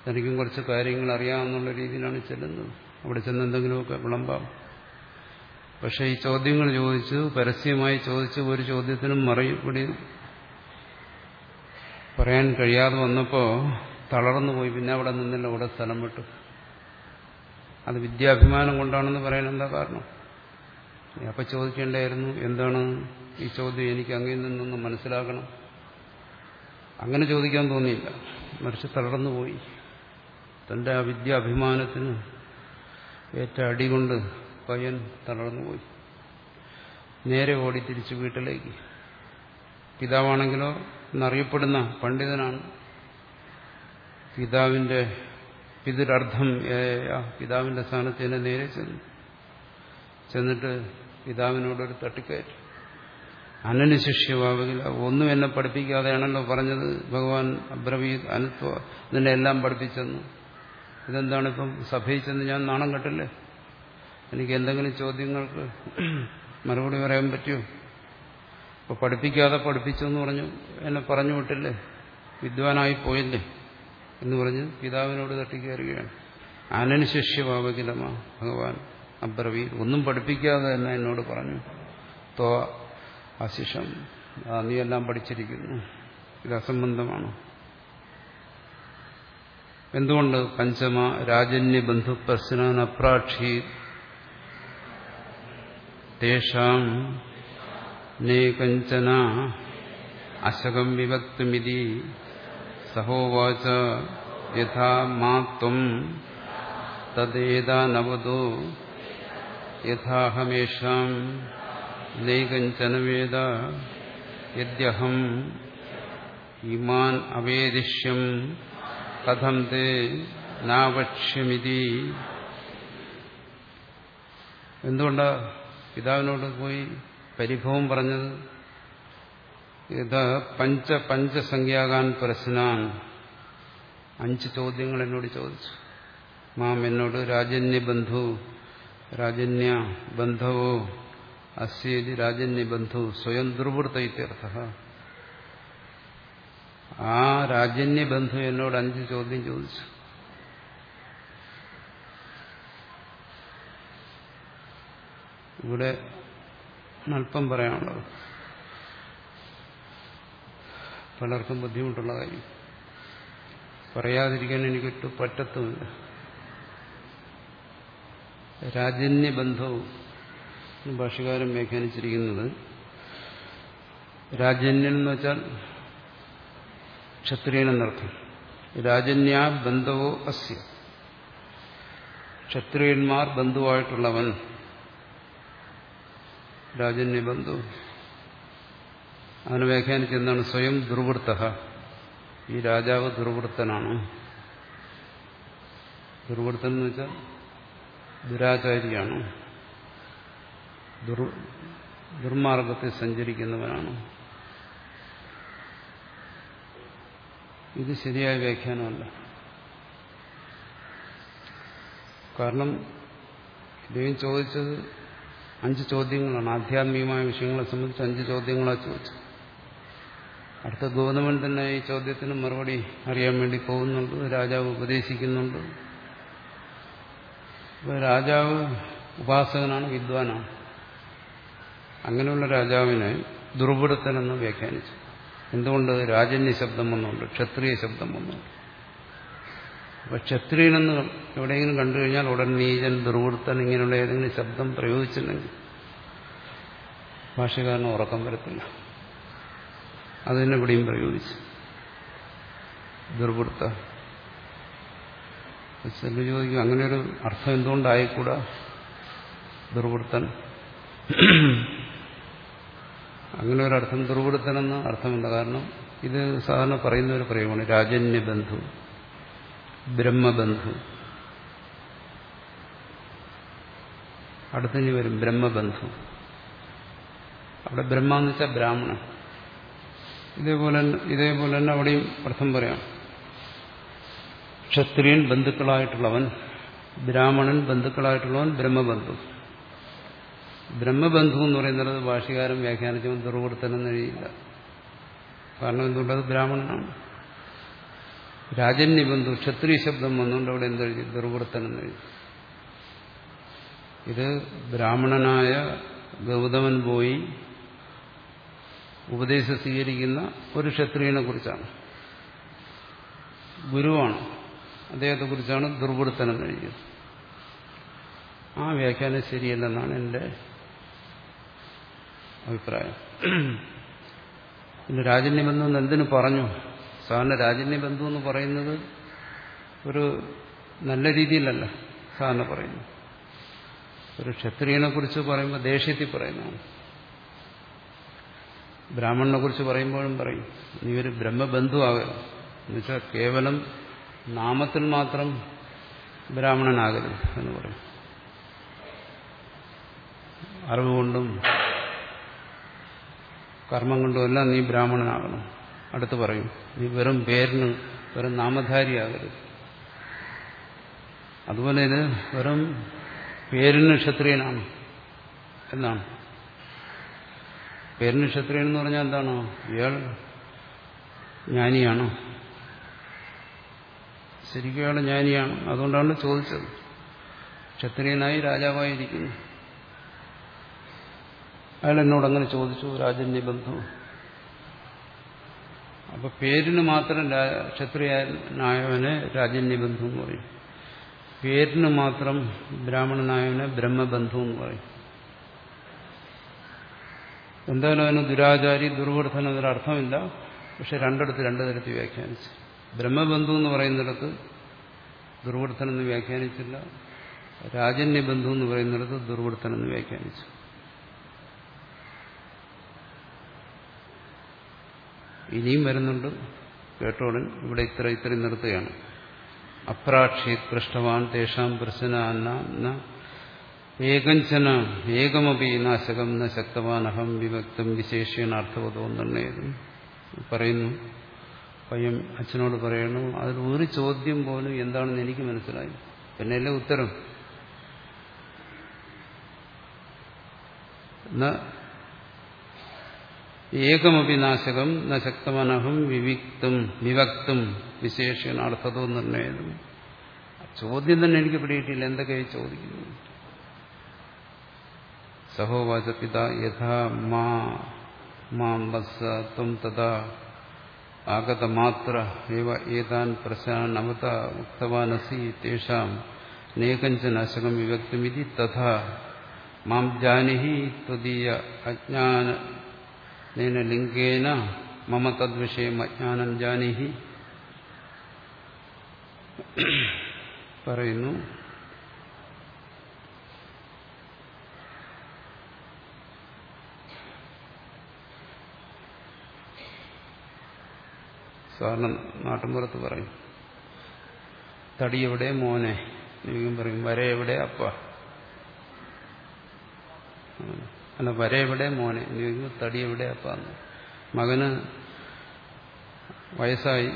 തനിക്കും കുറച്ച് കാര്യങ്ങൾ അറിയാമെന്നുള്ള രീതിയിലാണ് ചെല്ലുന്നത്. അവിടെ ചെന്ന് എന്തെങ്കിലുമൊക്കെ വിളമ്പാം. പക്ഷെ ഈ ചോദ്യങ്ങൾ ചോദിച്ചു പരസ്യമായി ചോദിച്ചു ഒരു ചോദ്യത്തിനും മറുപടി പറയാൻ കഴിയാതെ വന്നപ്പോൾ തളർന്നു പോയി. പിന്നെ അവിടെ നിന്നില്ല. അവിടെ സ്ഥലം വിട്ടു. അത് വിദ്യാഭിമാനം കൊണ്ടാണെന്ന് പറയാൻ എന്താ കാരണം? അപ്പൊ ചോദിക്കേണ്ടായിരുന്നു എന്താണ് ഈ ചോദ്യം എനിക്ക് അങ്ങനെ നിന്നൊന്ന് മനസ്സിലാക്കണം അങ്ങനെ ചോദിക്കാൻ തോന്നിയില്ല. മറിച്ച് തളർന്നു പോയി. തന്റെ ആ വിദ്യാഭിമാനത്തിന് ഏറ്റ അടികൊണ്ട് പയ്യൻ തളർന്നുപോയി നേരെ ഓടി തിരിച്ചു വീട്ടിലേക്ക്. പിതാവാണെങ്കിലോ എന്നറിയപ്പെടുന്ന പണ്ഡിതനാണ്. പിതാവിന്റെ പിതൃർത്ഥം പിതാവിന്റെ സ്ഥാനത്ത് എന്നെ നേരെ ചെന്നു. ചെന്നിട്ട് പിതാവിനോടൊരു തട്ടിക്കയറ്റി. അനന് ശിഷ്യമാവുകില്ല ഒന്നും എന്നെ പഠിപ്പിക്കാതെയാണല്ലോ പറഞ്ഞത്. ഭഗവാൻ അബ്രവീത് അനുത്വ നിന്നെ എല്ലാം പഠിപ്പിച്ചെന്ന്. ഇതെന്താണിപ്പം? സഭയിൽ ചെന്ന് ഞാൻ നാണം കെട്ടില്ലേ? എനിക്ക് എന്തെങ്കിലും ചോദ്യങ്ങൾക്ക് മറുപടി പറയാൻ പറ്റുമോ? അപ്പോൾ പഠിപ്പിക്കാതെ പഠിപ്പിച്ചു എന്ന് പറഞ്ഞു എന്നെ പറഞ്ഞു വിട്ടില്ലേ? വിദ്വാനായി പോയില്ലേ? എന്ന് പറഞ്ഞ് പിതാവിനോട് തട്ടിക്കയറുകയാണ്. അനനുശിഷ്യ ഭാവകിലമ ഭഗവാൻ അബ്രവീ ഒന്നും പഠിപ്പിക്കാതെ തന്നെ എന്നോട് പറഞ്ഞു തോ അശിഷം നീ എല്ലാം പഠിച്ചിരിക്കുന്നു. ഇത് അസംബന്ധമാണ്? എന്തുകൊണ്ട്? പഞ്ചമ രാജന്യ ബന്ധു പ്രശ്നപ്രാക്ഷി തേഷാം നേ കഞ്ചന അശകം വിവക്തുമിതി സഹോവാച യഥാ മാത്വം തദ്ദേതാനവതോ യഥാഹമേഷാം നൈകഞ്ചന വേദ യദ്യഹം ഇമാൻ അവേദിഷ്യം കഥം തേ നാവക്ഷ്യമിതി. എന്തുകൊണ്ടാ പിതാവിനോട് പോയി പരിഭവം പറഞ്ഞത്. ഇത് പഞ്ച പഞ്ചസംഖ്യാകാൻ പ്രശ്നാൻ. അഞ്ച് ചോദ്യങ്ങൾ എന്നോട് ചോദിച്ചു. മാം എന്നോട് രാജന്യ ബന്ധു രാജന്യ ബന്ധവോ? അസ്യേതി രാജന്യ ബന്ധു സ്വയം ദുർവൃത്ത ഇത്യർത്ഥ ആ രാജന്യ ബന്ധു എന്നോട് അഞ്ച് ചോദ്യം ചോദിച്ചു. ഇവിടെ അല്പം പറയാനുള്ളത്. പലർക്കും ബുദ്ധിമുട്ടുള്ള കാര്യം. പറയാതിരിക്കാൻ എനിക്കിട്ട് പറ്റത്തുമില്ല. രാജന്യ ബന്ധവും ഭാഷകാരൻ വ്യാഖ്യാനിച്ചിരിക്കുന്നത് രാജന്യൻ എന്ന് വെച്ചാൽ ക്ഷത്രിയൻ എന്നർത്ഥം. രാജന്യ ബന്ധവോ അസ്യ. ക്ഷത്രിയന്മാർ ബന്ധുവായിട്ടുള്ളവൻ. രാജന്യ അവന് വ്യാഖ്യാനിച്ചെന്താണ് സ്വയം ദുർവൃത്ത ഈ രാജാവ് ദുർവൃത്തനാണ്. ദുർവൃത്തൻ എന്ന് വെച്ചാൽ ദുരാചാരിയാണ്. ദുർ ദുർമാർഗത്തിൽ സഞ്ചരിക്കുന്നവനാണ്. ഇത് ശരിയായ വ്യാഖ്യാനമല്ല. കാരണം ഇദ്ദേഹം ചോദിച്ചത് അഞ്ച് ചോദ്യങ്ങളാണ്. ആധ്യാത്മികമായ വിഷയങ്ങളെ സംബന്ധിച്ച് അഞ്ച് ചോദ്യങ്ങളാണ് ചോദിച്ചത്. അടുത്ത ഗൗതമൻ തന്നെ ഈ ചോദ്യത്തിന് മറുപടി അറിയാൻ വേണ്ടി പോകുന്നുണ്ട്. രാജാവ് ഉപദേശിക്കുന്നുണ്ട്. രാജാവ് ഉപാസകനാണ് വിദ്വാനാണ്. അങ്ങനെയുള്ള രാജാവിനെ ദുർവൃത്തനെന്ന് വ്യാഖ്യാനിച്ചു. എന്തുകൊണ്ട്? രാജന്യ ശബ്ദം വന്നുകൊണ്ട് ക്ഷത്രിയ ശബ്ദം വന്നുകൊണ്ട്. അപ്പൊ ക്ഷത്രിയനെന്ന് എവിടെയെങ്കിലും കണ്ടു കഴിഞ്ഞാൽ ഉടൻ നീചൻ ദുർവൃത്തൻ ഇങ്ങനെയുള്ള ഏതെങ്കിലും ശബ്ദം പ്രയോഗിച്ചില്ലെങ്കിൽ ഭാഷകാരന് ഉറക്കം വരത്തില്ല. അതിനെ ഇവിടെയും പ്രയോഗിച്ചു. ദുർവൃത്ത ചോദിക്കും അങ്ങനെയൊരു അർത്ഥം എന്തുകൊണ്ടായിക്കൂടാ? ദുർവൃത്തൻ അങ്ങനെ ഒരു അർത്ഥം ദുർവൃത്തനെന്ന് അർത്ഥമില്ല. കാരണം ഇത് സാധാരണ പറയുന്ന ഒരു പ്രയോഗമാണ് രാജന്യ ബന്ധു ബ്രഹ്മബന്ധു. അടുത്തിനി വരും ബ്രഹ്മബന്ധു. അവിടെ ബ്രഹ്മ എന്ന് വെച്ചാൽ ബ്രാഹ്മണൻ. ഇതേപോലെ ഇതേപോലെ തന്നെ അവിടെയും അർത്ഥം പറയാം. ക്ഷത്രിയൻ ബന്ധുക്കളായിട്ടുള്ളവൻ ബ്രാഹ്മണൻ ബന്ധുക്കളായിട്ടുള്ളവൻ ബ്രഹ്മബന്ധു. ബ്രഹ്മബന്ധു എന്ന് പറയുന്നത് ഭാഷകാരം വ്യാഖ്യാനിച്ചവൻ ദുർവൃത്തനം കഴിയില്ല കാരണം എന്തുകൊണ്ടത് ബ്രാഹ്മണനാണ്. രാജന്യബന്ധു ക്ഷത്രിയ ശബ്ദം വന്നുകൊണ്ട് അവിടെ എന്തെഴുതി? ദുർവൃത്തനം എഴുതി. ഇത് ബ്രാഹ്മണനായ ഗൗതമൻ പോയി ഉപദേശം സ്വീകരിക്കുന്ന ഒരു ക്ഷത്രിയനെ കുറിച്ചാണ്. ഗുരുവാണ്. അദ്ദേഹത്തെ കുറിച്ചാണ് ദുർവൃത്തനം എഴുതിയത്. ആ വ്യാഖ്യാനം ശരിയല്ലെന്നാണ് എന്റെ അഭിപ്രായം. പിന്നെ രാജന്യബന്ധു എന്ന് എന്തിനു പറഞ്ഞു സാധാരണ രാജന്യബന്ധു എന്ന് പറയുന്നത് ഒരു നല്ല രീതിയിലല്ല സാധാരണ പറയുന്നു. ഒരു ക്ഷത്രിയനെ കുറിച്ച് പറയുമ്പോൾ ദേഷ്യത്തിൽ പറയുന്നതാണ്. ബ്രാഹ്മണനെ കുറിച്ച് പറയുമ്പോഴും പറയും നീ ഒരു ബ്രഹ്മബന്ധുവാകരുത് എന്നുവെച്ചാൽ കേവലം നാമത്തിൽ മാത്രം ബ്രാഹ്മണനാകരുത് എന്ന് പറയും. അറിവുകൊണ്ടും കർമ്മം കൊണ്ടും എല്ലാം നീ ബ്രാഹ്മണനാകണം. അടുത്ത് പറയും. നീ വെറും പേരിന് വെറും നാമധാരിയാകരുത്. അതുപോലെ ഇത് വെറും പേരിന് ക്ഷത്രിയനാണ്. എന്നാണ്. പേരിന് ക്ഷത്രിയൻ എന്ന് പറഞ്ഞാൽ എന്താണോ? ഇയാൾ ജ്ഞാനിയാണോ. ശരിക്കും അയാൾ ജ്ഞാനിയാണ്. അതുകൊണ്ടാണ് ചോദിച്ചത്. ക്ഷത്രിയനായി രാജാവായിരിക്കുന്നു. അയാൾ എന്നോട് അങ്ങനെ ചോദിച്ചു രാജന്യ ബന്ധു അപ്പൊ പേരിന് മാത്രം ക്ഷത്രിയനായവനെ രാജന്യബന്ധു എന്ന് പറയും. പേരിന് മാത്രം ബ്രാഹ്മണനായവനെ ബ്രഹ്മബന്ധു എന്ന് പറയും. എന്തായാലും അതിന് ദുരാചാരി ദുർവർദ്ധന അർത്ഥമില്ല. പക്ഷെ രണ്ടിടത്ത് രണ്ടു തരത്തിൽ വ്യാഖ്യാനിച്ചു. ബ്രഹ്മബന്ധു എന്ന് പറയുന്നിടത്ത് ദുർവർദ്ധനെന്ന് വ്യാഖ്യാനിച്ചില്ല. രാജന്യബന്ധു എന്ന് പറയുന്നിടത്ത് ദുർവർദ്ധനെന്ന് വ്യാഖ്യാനിച്ചു. ഇനിയും വരുന്നുണ്ട്. കേട്ടോടൻ ഇവിടെ ഇത്ര ഇത്രയും നിർത്തുകയാണ്. അപ്രാക്ഷിത് പൃഷ്ടവാൻ തേഷാം പ്രശ്ന ഏകഞ്ചന ഏകമപി നാശകം ന ശക്തവാൻ അഹം വിഭക്തം വിശേഷേണ അർത്ഥവതോ പറയുന്നു. പയ്യൻ അച്ഛനോട് പറയണു. അതിൽ ഒരു ചോദ്യം പോലും എന്താണെന്ന് എനിക്ക് മനസ്സിലായി. പിന്നെയല്ലേ ഉത്തരം? ഏകമപി നാശകം നശക്തമനഹം ശക്തമനഹം വിവിക്തും വിഭക്തും വിശേഷണ അർത്ഥതോ നിർണയതും. ചോദ്യം തന്നെ എനിക്ക് പിടിയിട്ടില്ല എന്തൊക്കെയായി ചോദിക്കുന്നു? സഹോവാച പിത യഥാ മാ മാം വത്സ ത്വം തഥാ ആഗതമാത്ര ഏവ ഏതാൻ പ്രശാൻ അവത ഉക്തവാനസി തേഷാം നേകഞ്ചനാശകം വിവക്തമിതി തഥാ. മാം ജാനിഹി ത്വദീയ അജ്ഞാനേന ലിംഗേന മമ തദ്വിഷയം അജ്ഞാനം ജാനിഹി പറയുന്നു. സാറിന് നാട്ടിൻപുറത്ത് പറയും. തടി എവിടെ മോനെ? പറയും വര എവിടെ അപ്പ? അല്ല വര എവിടെ മോനെ? നീക്കും തടി എവിടെ അപ്പ മകന് വയസ്സായി.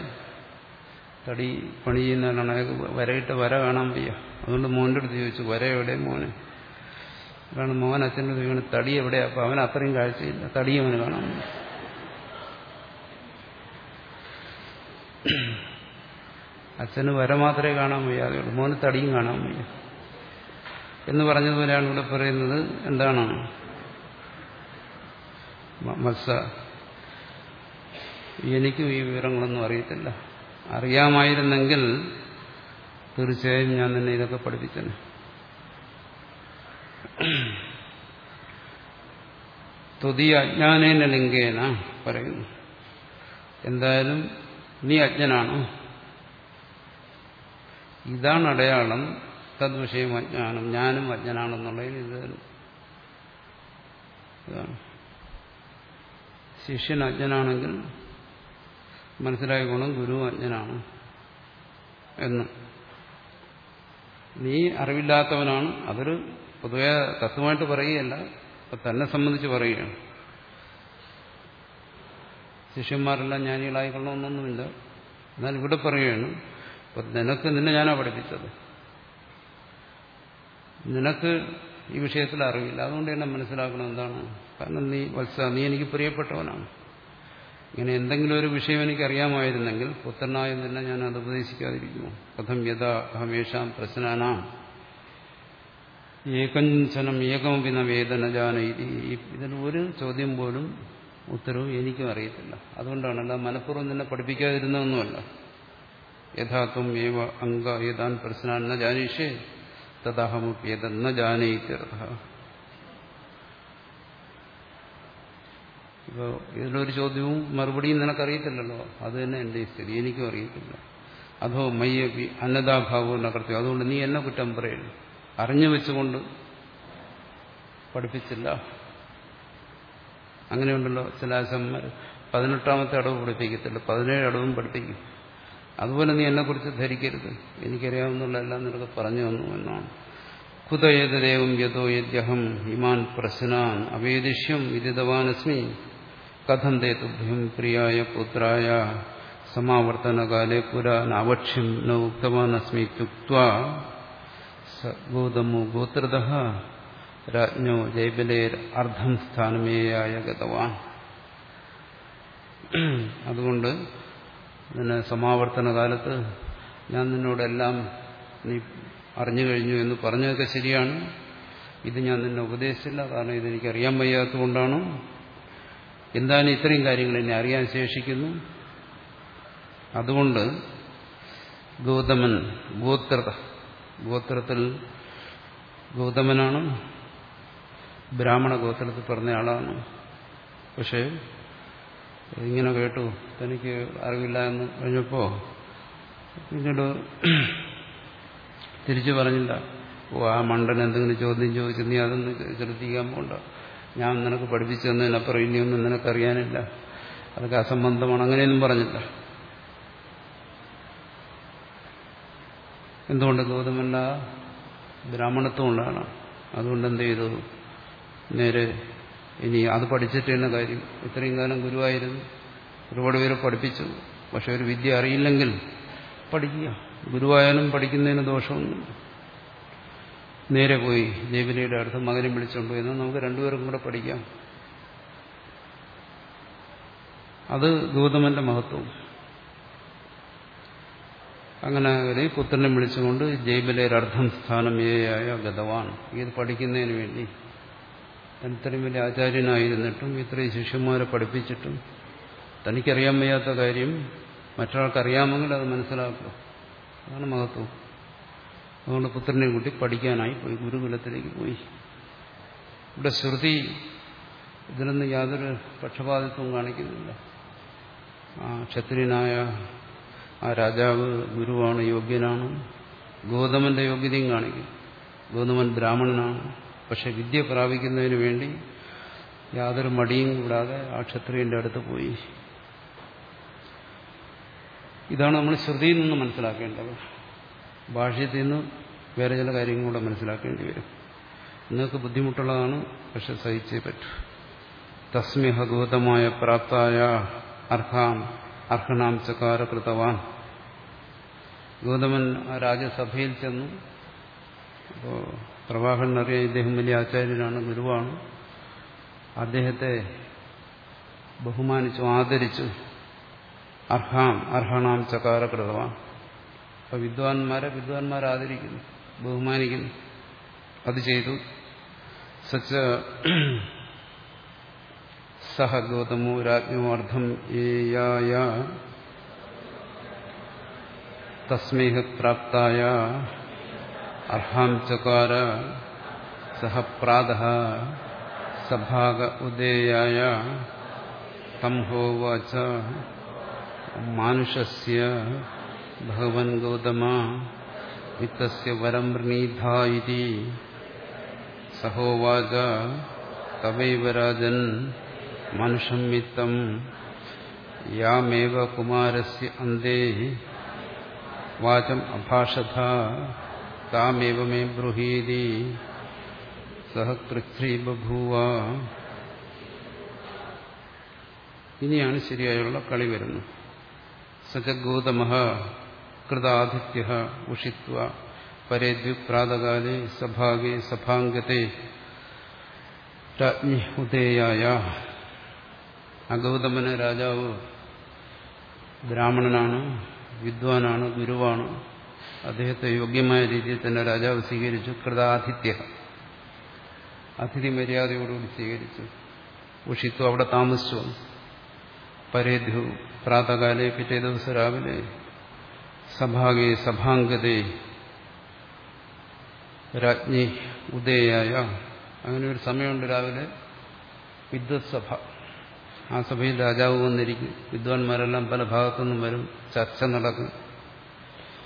തടി പണി ചെയ്യുന്നവരാണ് അയാൾക്ക് വരയിട്ട് വര കാണാൻ വയ്യ. അതുകൊണ്ട് മോന്റെ അടുത്ത് ചോദിച്ചു വര എവിടെ മോനെ? അതാണ് മോൻ അച്ഛന്റെ ചോദിക്കണം തടി എവിടെ അപ്പൊ? അവൻ അത്രയും കാഴ്ചയില്ല. തടി അവന് കാണാൻ അച്ഛന് വര മാത്രമേ കാണാൻ വയ്യാതെയുള്ളൂ. മോന് തടിയും കാണാൻ വയ്യ. എന്ന് പറഞ്ഞതുപോലെയാണ് ഇവിടെ പറയുന്നത്. എന്താണ്? മത്സ എനിക്കും ഈ വിവരങ്ങളൊന്നും അറിയത്തില്ല. അറിയാമായിരുന്നെങ്കിൽ തീർച്ചയായും ഞാൻ നിന്നെ ഇതൊക്കെ പഠിപ്പിച്ചനെ. ത്വതീയ അജ്ഞാനേന ലിംഗേന പറയുന്നു. എന്തായാലും നീ അജ്ഞനാണ്? ഇതാണ് അടയാളം. തദ്വിഷയം അജ്ഞാനം. ഞാനും അജ്ഞനാണെന്നുള്ളതിൽ ഇത് ഇതാണ്. ശിഷ്യൻ അജ്ഞനാണെങ്കിൽ മനസ്സിലായ ഗുണം ഗുരു അജ്ഞനാണ് എന്ന്. നീ അറിവില്ലാത്തവനാണ്. അതൊരു പൊതുവെ തത്വമായിട്ട് പറയുകയല്ല തന്നെ സംബന്ധിച്ച് പറയുകയാണ്. ശിഷ്യന്മാരെല്ലാം ജ്ഞാനികളായിക്കൊള്ളണമെന്നൊന്നുമില്ല എന്നാൽ ഇവിടെ പറയുകയാണ് അപ്പൊ നിനക്ക് നിന്നെ ഞാനാ പഠിപ്പിച്ചത്. നിനക്ക് ഈ വിഷയത്തിൽ അറിവില്ല. അതുകൊണ്ട് തന്നെ മനസ്സിലാക്കണം എന്താണ്. കാരണം നീ വത്സ നീ എനിക്ക് പ്രിയപ്പെട്ടവനാണ്. ഇങ്ങനെ എന്തെങ്കിലും ഒരു വിഷയം എനിക്ക് അറിയാമായിരുന്നെങ്കിൽ പുത്രനായ തന്നെ ഞാൻ അത് ഉപദേശിക്കാതിരിക്കുമോ? കഥം യഥാ അഹമേഷാം പ്രശ്നാനാം. ഏകഞ്ചനം ഏകമിന വേദന ജാനയിരി ഇതിന് ഒരു ചോദ്യം പോലും ഉത്തരവും എനിക്കും അറിയത്തില്ല. അതുകൊണ്ടാണ് മലപ്പുറം നിന്നെ പഠിപ്പിക്കാതിരുന്നതൊന്നുമല്ല. യഥാത്വം ഏവ അംഗ ഏതാൻ പ്രശ്നാൻ ജാനീഷേ. തദാഹമുപ്യേതെന്ന ജാനയിത്യർത്ഥ ഇപ്പോൾ ഇതിലൊരു ചോദ്യവും മറുപടിയും നിനക്കറിയത്തില്ലല്ലോ. അത് തന്നെ എന്റെ സ്ഥിതി. എനിക്കും അറിയത്തില്ല. അതോ മയ്യപ്പി അന്നദാഭാവവും നകർത്തി അതുകൊണ്ട് നീ എന്നെ കുറ്റം പറയുന്നു അറിഞ്ഞു വെച്ചുകൊണ്ട് പഠിപ്പിച്ചില്ല. അങ്ങനെയുണ്ടല്ലോ ചില ആശന്മാർ പതിനെട്ടാമത്തെ അടവ് പഠിപ്പിക്കത്തില്ല. പതിനേഴ് അടവും പഠിപ്പിക്കും. അതുപോലെ നീ എന്നെക്കുറിച്ച് ധരിക്കരുത്. എനിക്കറിയാവുന്നുള്ള എല്ലാം നിനക്ക് പറഞ്ഞു തന്നു എന്നാണ്. കുതയേതദേവം യഥോ യദ്യഹം ഇമാൻ പ്രശ്നാൻ അവേദിഷ്യം വിദിതവാനസ്മി. കഥം തേ പ്രിയായ പുത്രായ. സമാവർത്തനകാലെ പുരാനവക്ഷ്യം ന ഉക്തവാനസ്മി ഗോതമോ ഗോത്രദ. രാജ്ഞോ ജൈബലേർ അർദ്ധം സ്ഥാനമേയായ ഗതവാൻ. അതുകൊണ്ട് നിന്നെ സമാവർത്തന കാലത്ത് ഞാൻ നിന്നോടെല്ലാം നീ അറിഞ്ഞു കഴിഞ്ഞു എന്ന് പറഞ്ഞതൊക്കെ ശരിയാണ്. ഇത് ഞാൻ നിന്നെ ഉപദേശിച്ചില്ല. കാരണം ഇതെനിക്ക് അറിയാൻ വയ്യാത്തതുകൊണ്ടാണ്. എന്താണ് ഇത്രയും കാര്യങ്ങൾ എന്നെ അറിയാൻ ശേഷിക്കുന്നു? അതുകൊണ്ട് ഗൗതമൻ ഗോത്രത ഗോത്രത്തിൽ ഗൗതമനാണ്. ബ്രാഹ്മണ ഗോത്രത്തിൽ പറഞ്ഞ ആളാണ്. പക്ഷേ ഇങ്ങനെ കേട്ടു. തനിക്ക് അറിവില്ല എന്ന് പറഞ്ഞപ്പോൾ പിന്നീട് തിരിച്ചു പറഞ്ഞില്ല. ഓ ആ മണ്ടൻ എന്തെങ്കിലും ചോദ്യം ചോദിച്ചു നീ അതൊന്നും ശ്രദ്ധിക്കാൻ പോണ്ട. ഞാൻ നിനക്ക് പഠിപ്പിച്ചു തന്നതിനപ്പുറം ഇനിയൊന്നും നിനക്കറിയാനില്ല. അതൊക്കെ അസംബന്ധമാണ്. അങ്ങനെയൊന്നും പറഞ്ഞില്ല. എന്തുകൊണ്ട് ഗൗതമല്ല ബ്രാഹ്മണത്വം കൊണ്ടാണ്? അതുകൊണ്ട് എന്ത് ചെയ്തു? നേരെ ഇനി അത് പഠിച്ചിട്ട് തന്നെ കാര്യം. ഇത്രയും കാലം ഗുരുവായിരുന്നു. ഒരുപാട് പേര് പഠിപ്പിച്ചു. പക്ഷെ ഒരു വിദ്യ അറിയില്ലെങ്കിൽ പഠിക്കുക. ഗുരുവായാലും പഠിക്കുന്നതിന് ദോഷമൊന്നും നേരെ പോയി ദേവിനിയുടെ അടുത്ത് മകനെ വിളിച്ചുകൊണ്ട് പോയി. നമുക്ക് രണ്ടുപേർക്കും കൂടെ പഠിക്കാം. അത് ഗൗതമന്റെ മഹത്വം. അങ്ങനെ ഒരു പുത്രനെ വിളിച്ചുകൊണ്ട് ജൈബലേർ സ്ഥാനം സ്ഥാനമേയായ ഗതവാൻ ഇത് പഠിക്കുന്നതിന് വേണ്ടി. ഇത്രയും വലിയ ആചാര്യനായിരുന്നിട്ടും ഇത്രയും ശിഷ്യന്മാരെ പഠിപ്പിച്ചിട്ടും തനിക്കറിയാൻ വയ്യാത്ത കാര്യം മറ്റൊരാൾക്കറിയാമെങ്കിൽ അത് മനസ്സിലാക്കുക. അതാണ് മഹത്വം. അതുകൊണ്ട് പുത്രനെ കൂട്ടി പഠിക്കാനായി പോയി ഗുരുകുലത്തിലേക്ക് പോയി. ഇവിടെ ശ്രുതി ഇതിലൊന്നും യാതൊരു പക്ഷപാതിത്വവും കാണിക്കുന്നില്ല. ആ ക്ഷത്രിയനായ ആ രാജാവ് ഗുരുവാണ് യോഗ്യനാണ്. ഗൗതമന്റെ യോഗ്യതയും കാണിക്കും. ഗൗതമൻ ബ്രാഹ്മണനാണ്. പക്ഷെ വിദ്യ പ്രാപിക്കുന്നതിന് വേണ്ടി യാതൊരു മടിയും കൂടാതെ ആ ക്ഷത്രിയന്റെ അടുത്ത് പോയി. ഇതാണ് നമ്മൾ ശ്രുതിയിൽ നിന്ന് മനസ്സിലാക്കേണ്ടത്. ഭാഷ്യത്തിൽ നിന്ന് വേറെ ചില കാര്യങ്ങളും കൂടെ മനസ്സിലാക്കേണ്ടി വരും. നിങ്ങൾക്ക് ബുദ്ധിമുട്ടുള്ളതാണ് പക്ഷെ സഹിച്ചേ പറ്റൂ. തസ്മിഹ ഗൗതമായ പ്രാപ്തായ അർഹാം അർഹനാം കൃതവാൻ ഗൗതമൻ ആ രാജസഭയിൽ ചെന്നു. അപ്പോൾ പ്രവാഹനറിയാൻ ഇദ്ദേഹം വലിയ ആചാര്യനാണ് ഗുരുവാണ്. അദ്ദേഹത്തെ ബഹുമാനിച്ചു ആദരിച്ചു അർഹാം അർഹണാം ചകാരകൃതമാണ് അപ്പൊ വിദ്വാൻമാരെ വിദ്വാൻമാരെ ആദരിക്കുന്നു ബഹുമാനിക്കുന്നു. അത് ചെയ്തു. സച്ച സഹ ഗൗതമോ രാജ്ഞോ അർത്ഥം ഏയായ പ്രാപ്തായ അർഹാം ചകാര സഹ പ്രാത സഭാഗ ഉദേയായ തം ഹോവാച മാനുഷസ്യ ഭഗവൻ ഗൗതമ വിത്തസ്യ വരം വൃണീധാ ഇതി സഹോവാച തവൈവ രാജൻ മനുഷം മിത്തം യാമേവ കുമാരസ്യ അന്തേ വാചം അഭാഷത താമേവ മേ ബ്രുഹീതി സഹ ബഭൂവ ഇനിയാണ് ശരിയായുള്ള കളി വരുന്നത്. സജഗോതമ ഗൗതമ കൃതാതിഥ്യ ഉഷിത്വ പരേദ്യു പ്രാതകാലേ സഭാഗേ സഭാംഗത്തെ രാജ്ഞി ഉദയായ। ആ ഗൗതമന് രാജാവ് ബ്രാഹ്മണനാണ് വിദ്വാനാണ് ഗുരുവാണ്। അദ്ദേഹത്തെ യോഗ്യമായ രീതിയിൽ തന്നെ രാജാവ് സ്വീകരിച്ചു. കൃതാതിഥ്യ. അതിഥി മര്യാദയോടുകൂടി സ്വീകരിച്ചു. ഉഷിത്തു അവിടെ താമസിച്ചു. പരേദ്യു പ്രാതകാലെ പിറ്റേ ദിവസം രാവിലെ സഭാഗേ സഭാംഗതേ രാജ്ഞി ഉദയായ. അങ്ങനെ ഒരു സമയമുണ്ട് രാവിലെ വിദ്വത് സഭ ആ സഭയിൽ രാജാവ് വന്നിരിക്കും. വിദ്വാൻമാരെല്ലാം പല ഭാഗത്തുനിന്നും വരും. ചർച്ച നടക്കും.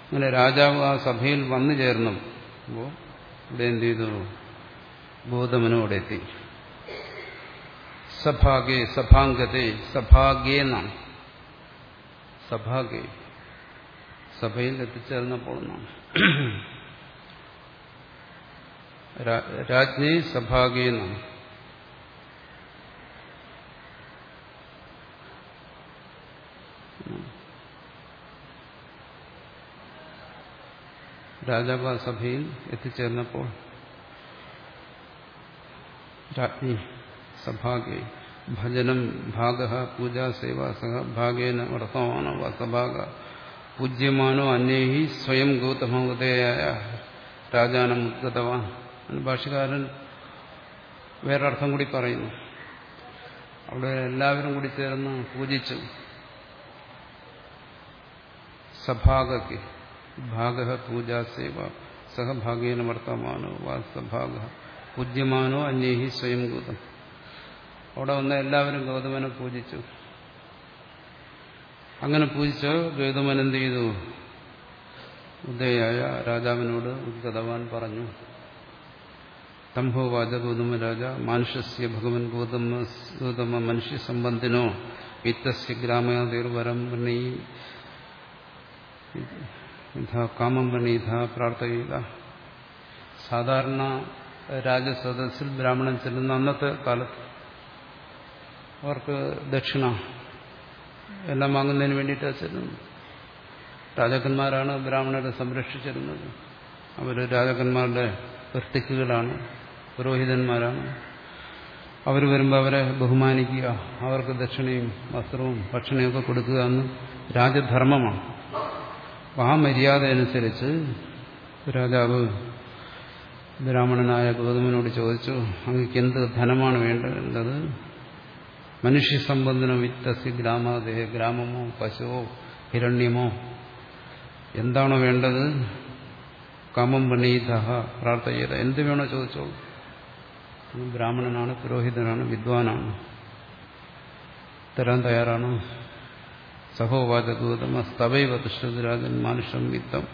അങ്ങനെ രാജാവ് ആ സഭയിൽ വന്നു ചേർന്നു. അപ്പോൾ ഇവിടെ എന്ത് ചെയ്തു? ബോധമനോടെ എത്തി. സഭാഗേ സഭാംഗത്തെ സഭാഗേ എന്നാണ് സഭാഗേ. സഭയിൽ എത്തിച്ചേർന്നപ്പോൾ എന്നാണ്. രാജ്ഞി സഭാഗേ എന്നാണ് രാജാവ് ആ സഭയിൽ എത്തിച്ചേർന്നപ്പോൾ രാജ്ഞി സഭാഗെ ഭജനം ഭാഗ പൂജാ സേവ സഹ ഭാഗേന വർത്തമാനോ വസഭാഗ പൂജ്യമാനോ അന്യേഹി സ്വയം ഗൗതമോദയായ രാജാനം ഉദ്ഗതവാൻ ഭാഷകാരൻ വേറൊരർത്ഥം കൂടി പറയുന്നു. അവിടെ എല്ലാവരും കൂടി ചേർന്ന് പൂജിച്ചു സഭാഗയ്ക്ക് ഭാഗ പൂജാസേവ സഹഭാഗേന വർത്തമാനോ വാസഭാഗ. പൂജ്യമാനോ അന്യേഹി സ്വയം ഗൗതം അവിടെ വന്ന എല്ലാവരും ഗൗതമനെ പൂജിച്ചു. അങ്ങനെ പൂജിച്ച ഗൗതമൻ എന്ത് ചെയ്തു? ഉദയായ രാജാവിനോട് ഉദ്ഗതവാൻ പറഞ്ഞു. തംഭോവാച ഗൗതമ രാജ മാനുഷസ്യ ഭഗവൻ ഗൗതമ ഗൗതമ മനുഷ്യ സംബന്ധിനോ വിത്തസ്യ ഗ്രാമീർവരം പ്രണീ കാമം പ്രണീത പ്രാർത്ഥകീത സാധാരണ രാജസദസ്സിൽ ബ്രാഹ്മണൻ ചെല്ലുന്ന അന്നത്തെ കാലത്ത് അവർക്ക് ദക്ഷിണ എല്ലാം വാങ്ങുന്നതിന് വേണ്ടിയിട്ടാണ് ചെല്ലുന്നത്. രാജാക്കന്മാരാണ് ബ്രാഹ്മണരെ സംരക്ഷിച്ചിരുന്നത്. അവർ രാജാക്കന്മാരുടെ വൃത്തിക്കുകളാണ് പുരോഹിതന്മാരാണ്. അവർ വരുമ്പോൾ അവരെ ബഹുമാനിക്കുക അവർക്ക് ദക്ഷിണയും വസ്ത്രവും ഭക്ഷണയും ഒക്കെ കൊടുക്കുക എന്ന് രാജധർമ്മമാണ്. ആ മര്യാദ അനുസരിച്ച് രാജാവ് ബ്രാഹ്മണനായ ഗൗതമനോട് ചോദിച്ചു അങ്ങക്ക് എന്ത് ധനമാണ് വേണ്ടത്? മനുഷ്യ സംബന്ധന വിത്തസി ഗ്രാമദേഹ ഗ്രാമമോ പശുവോ ഹിരണ്യമോ? എന്താണോ വേണ്ടത്? കമം പണീത പ്രാർത്ഥന എന്ത് വേണോ ചോദിച്ചോളൂ. ബ്രാഹ്മണനാണ് പുരോഹിതനാണ് വിദ്വാനാണ്. തരാൻ തയ്യാറാണ്. സഹോവാചകൂതം സ്തവൈവ തുഷ്ടരാജൻ മാനുഷം വിത്തം.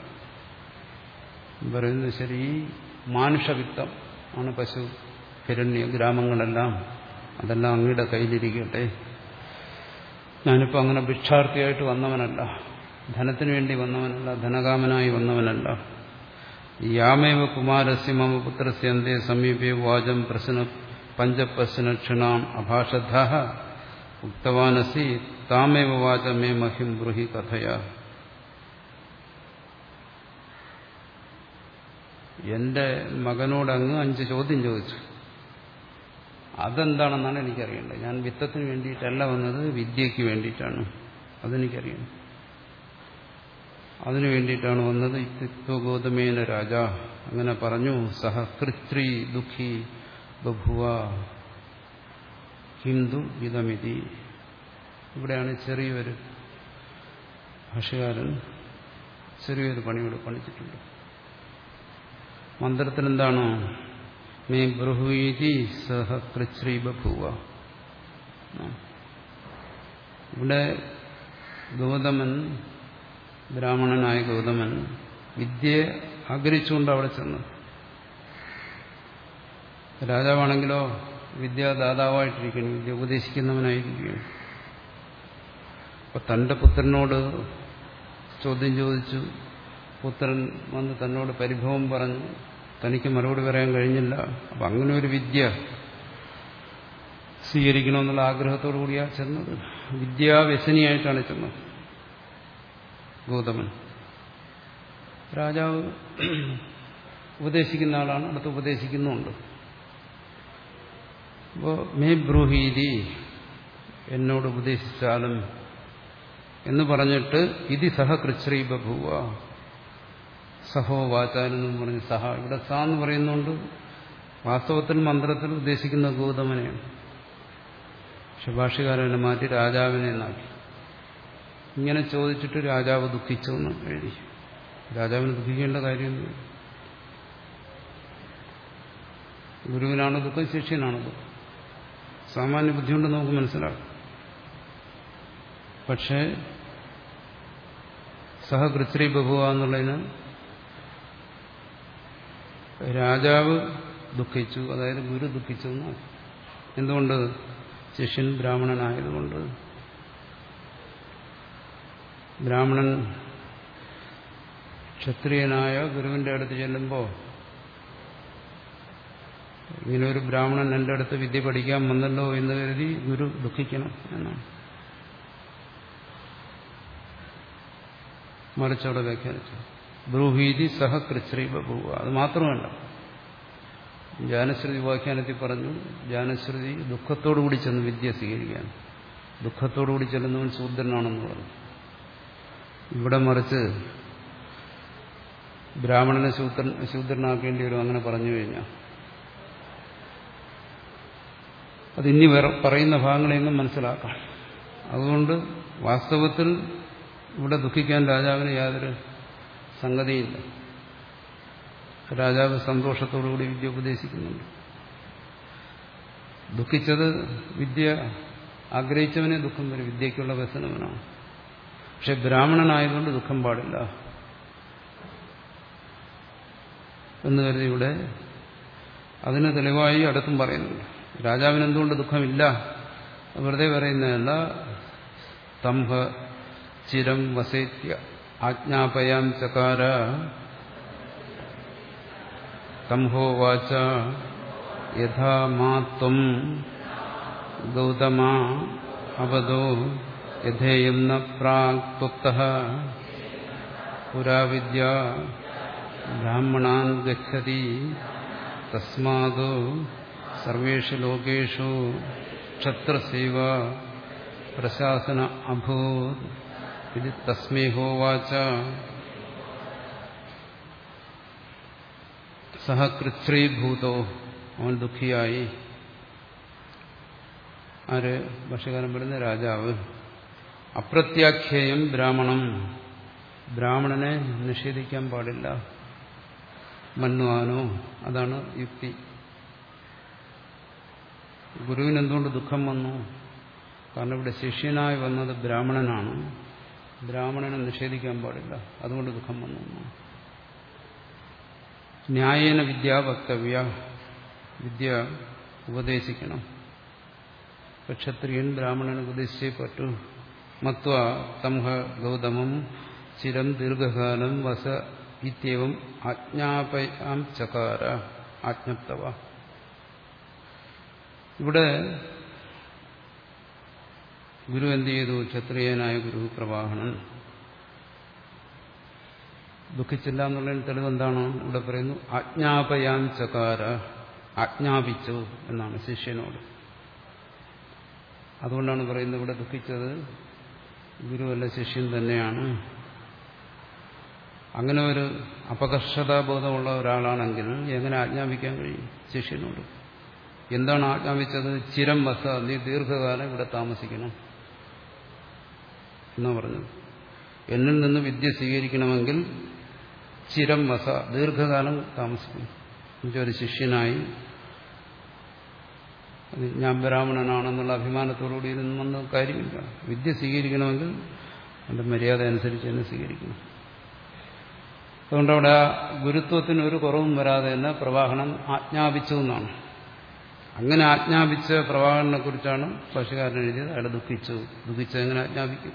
പറയുന്നത് ശരി മാനുഷവിത്തം ആണ് പശു ഹിരണ്യ ഗ്രാമങ്ങളെല്ലാം. അതെല്ലാം അങ്ങയുടെ കയ്യിലിരിക്കട്ടെ. ഞാനിപ്പോൾ അങ്ങനെ ഭിക്ഷാർത്ഥിയായിട്ട് വന്നവനല്ല. ധനത്തിനു വേണ്ടി വന്നവനല്ല ധനകാമനായി വന്നവനല്ല. യാമേവ കുമാരസ്യ മമ പുത്രസ്യ അന്തേ സമീപേ വാചം പ്രശ്ന പഞ്ചപ്രശ്നക്ഷണാം അഭാഷദ്ധ ഉക്തവാനസി താമേവ വാച മേ മഹിം ബ്രൂഹി കഥയ എന്റെ മകനോട് അങ്ങ് അഞ്ച് ചോദ്യം ചോദിച്ചു. അതെന്താണെന്നാണ് എനിക്കറിയേണ്ടത്. ഞാൻ വിത്തത്തിന് വേണ്ടിയിട്ടല്ല വന്നത് വിദ്യയ്ക്ക് വേണ്ടിയിട്ടാണ്. അതെനിക്കറിയണം. അതിനു വേണ്ടിയിട്ടാണ് വന്നത് ഗോതമേന രാജ. അങ്ങനെ പറഞ്ഞു സഹ കൃത്രി ദുഃഖി ബഭുവ. ഹിന്ദു ഇതമിതി ഇവിടെയാണ് ചെറിയൊരു ഭാഷകാരൻ ചെറിയൊരു പണിയോട് പണിച്ചിട്ടുണ്ട് മന്ത്രത്തിനെന്താണോ? മേ ബ്രഹുതി സഹ കൃശ്രീ ബഭൂവ ഇവിടെ ഗൗതമൻ ബ്രാഹ്മണനായ ഗൗതമൻ വിദ്യയെ ആഗ്രഹിച്ചുകൊണ്ട് അവിടെ ചെന്നു. രാജാവാണെങ്കിലോ വിദ്യാദാതാവായിട്ടിരിക്കുന്നു വിദ്യ ഉപദേശിക്കുന്നവനായിരിക്കുകയാണ്. അപ്പൊ തന്റെ പുത്രനോട് ചോദ്യം ചോദിച്ചു. പുത്രൻ വന്ന് തന്നോട് പരിഭവം പറഞ്ഞു തനിക്ക് മറുപടി പറയാൻ കഴിഞ്ഞില്ല. അപ്പൊ അങ്ങനെ ഒരു വിദ്യ സ്വീകരിക്കണമെന്നുള്ള ആഗ്രഹത്തോടു കൂടിയാണ് ചെന്നത്. വിദ്യാവ്യസനിയായിട്ടാണ് ചെന്നത് ഗൗതമൻ. രാജാവ് ഉപദേശിക്കുന്ന ആളാണ് അടുത്ത് ഉപദേശിക്കുന്നുണ്ട് അപ്പോൾ മേ ബ്രൂഹീതി എന്നോട് ഉപദേശിച്ചാലും എന്ന് പറഞ്ഞിട്ട് ഇതി സഹ കൃശ്രീ ബഭൂവ സഹോ വാചാലെന്നും പറഞ്ഞ് സഹ. ഇവിടെ സ എന്ന് പറയുന്നുണ്ട് വാസ്തവത്തിൽ മന്ത്രത്തിൽ ഉദ്ദേശിക്കുന്ന ഗൗതമനെയാണ്. പക്ഷെ ഭാഷകാരനെ മാറ്റി രാജാവിനെ നാക്കി ഇങ്ങനെ ചോദിച്ചിട്ട് രാജാവ് ദുഃഖിച്ചു എന്ന് എഴുതി. രാജാവിന് ദുഃഖിക്കേണ്ട കാര്യമൊന്നും ഗുരുവിനാണ് ദുഃഖം ശിഷ്യനാണ് ദുഃഖം. സാമാന്യ ബുദ്ധി കൊണ്ട് നമുക്ക് മനസ്സിലാക്കാം. പക്ഷേ സഹകൃത്രി ബഹുവ എന്നുള്ളതിന് രാജാവ് ദുഃഖിച്ചു അതായത് ഗുരു ദുഃഖിച്ചു എന്നാണ് എന്തുകൊണ്ട്? ശിഷ്യൻ ബ്രാഹ്മണനായതുകൊണ്ട്. ബ്രാഹ്മണൻ ക്ഷത്രിയനായ ഗുരുവിന്റെ അടുത്ത് ചെല്ലുമ്പോൾ ഇങ്ങനെ ഒരു ബ്രാഹ്മണൻ എന്റെ അടുത്ത് വിദ്യ പഠിക്കാൻ വന്നല്ലോ എന്ന് കരുതി ഗുരു ദുഃഖിക്കണം എന്നാണ്. മറിച്ചവിടെ വ്യാഖ്യാനിച്ചു. ബ്രൂഹീതി സഹ കൃശ്രീ ബഭൂവ അത് മാത്രമല്ല ജാനശ്രുതി വ്യാഖ്യാനത്തിൽ പറഞ്ഞു ജാനശ്രുതി ദുഃഖത്തോടുകൂടി ചെന്ന് വിദ്യ സ്വീകരിക്കാൻ ദുഃഖത്തോടുകൂടി ചെല്ലുന്നവൻ ശൂദ്രനാണെന്ന് പറഞ്ഞു. ഇവിടെ മറിച്ച് ബ്രാഹ്മണനെ ശൂദ്രൻ ശൂദ്രനാക്കേണ്ടി വരും അങ്ങനെ പറഞ്ഞു കഴിഞ്ഞാൽ അത് ഇനി പറയുന്ന ഭാഗങ്ങളെയൊന്നും മനസ്സിലാക്കാം. അതുകൊണ്ട് വാസ്തവത്തിൽ ഇവിടെ ദുഃഖിക്കാൻ രാജാവിന് യാതൊരു സംഗതിയില്ല. രാജാവ് സന്തോഷത്തോടുകൂടി വിദ്യ ഉപദേശിക്കുന്നുണ്ട്. ദുഃഖിച്ചത് വിദ്യ ആഗ്രഹിച്ചവനെ ദുഃഖം വരും. വിദ്യയ്ക്കുള്ള വ്യസനവനാണ്. പക്ഷെ ബ്രാഹ്മണനായതുകൊണ്ട് ദുഃഖം പാടില്ല. എന്ന് കരുതി ഇവിടെ അതിന് തെളിവായി അടുത്തും പറയുന്നുണ്ട്. രാജാവിന് എന്തുകൊണ്ട് ദുഃഖമില്ല? വെറുതെ പറയുന്നതല്ല. സ്തംഭ ചിരം വസേത്യ ആജ്ഞാപയാം ചകാര സ്തംഭോവാച യഥാ മാത്വം ഗൗതമ അവതോ യഥേയം ന പ്രാക്ത പുരാവിദ്യ ബ്രാഹ്മണാൻ ഗതി തസ്മാദോ സർവേഷു ലോകേഷു ക്ഷത്രസേവ പ്രശാസന അഭൂത് ഇത് തസ്മേഹോവാച സഹകൃത്രീഭൂതോ അവൻ ദുഃഖിയായി. ആര് ഭക്ഷ്യകാലം വരുന്ന രാജാവ് അപ്രത്യാഖ്യേയം ബ്രാഹ്മണം. ബ്രാഹ്മണനെ നിഷേധിക്കാൻ പാടില്ല. മന്വാനോ അതാണ് യുക്തി. ഗുരുവിന് എന്തുകൊണ്ട് ദുഃഖം വന്നു? കാരണം ഇവിടെ ശിഷ്യനായി വന്നത് ബ്രാഹ്മണനാണ്. ബ്രാഹ്മണനെ നിഷേധിക്കാൻ പാടില്ല. അതുകൊണ്ട് ദുഃഖം വന്നു. ന്യായേന വിദ്യ വക്തവ്യ. വിദ്യ ഉപദേശിക്കണം. ക്ഷത്രിയൻ ബ്രാഹ്മണനെ ഉപദേശിച്ചേ പറ്റൂ. മത്വ തംഹ ഗൗതമം ചിരം ദീർഘകാലം വസ ഇത്യവും ആജ്ഞാപയാം ചകാര. ആജ്ഞപ്തവ. ഇവിടെ ഗുരു എന്ത് ചെയ്തു? ക്ഷത്രിയനായ ഗുരു പ്രവാഹണൻ. ദുഃഖിച്ചില്ല എന്നുള്ളതിന് തെളിവ് എന്താണ്? ഇവിടെ പറയുന്നു അജ്ഞാപയാൻ ചകാര ആജ്ഞാപിച്ചു എന്നാണ് ശിഷ്യനോട്. അതുകൊണ്ടാണ് പറയുന്നത് ഇവിടെ ദുഃഖിച്ചത് ഗുരുവല്ല ശിഷ്യൻ തന്നെയാണ്. അങ്ങനെ ഒരു അപകർഷതാബോധമുള്ള ഒരാളാണെങ്കിൽ എങ്ങനെ ആജ്ഞാപിക്കാൻ കഴിയും? ശിഷ്യനോട്. എന്താണ് ആജ്ഞാപിച്ചത് ചിരം വസ നീ ദീർഘകാലം ഇവിടെ താമസിക്കണം. എന്നാ പറഞ്ഞു എന്നിൽ നിന്ന് വിദ്യ സ്വീകരിക്കണമെങ്കിൽ ചിരം വസ ദീർഘകാലം താമസിക്കണം. എനിക്കൊരു ഒരു ശിഷ്യനായി ഞാൻ ബ്രാഹ്മണനാണെന്നുള്ള അഭിമാനത്തോടുകൂടി ഇരുന്നൊന്നും കാര്യമില്ല. വിദ്യ സ്വീകരിക്കണമെങ്കിൽ എന്റെ മര്യാദ അനുസരിച്ച് തന്നെ സ്വീകരിക്കണം. അതുകൊണ്ട് അവിടെ ആ ഗുരുത്വത്തിന് ഒരു കുറവും വരാതെ തന്നെ പ്രവാഹനം ആജ്ഞാപിച്ചു എന്നാണ് അങ്ങനെ ആജ്ഞാപിച്ച പ്രവാഹനെ കുറിച്ചാണ് ഭാഷകാരൻ എഴുതിയത്. അയാൾ ദുഃഖിച്ചു. ദുഃഖിച്ചത് എങ്ങനെ ആജ്ഞാപിക്കും?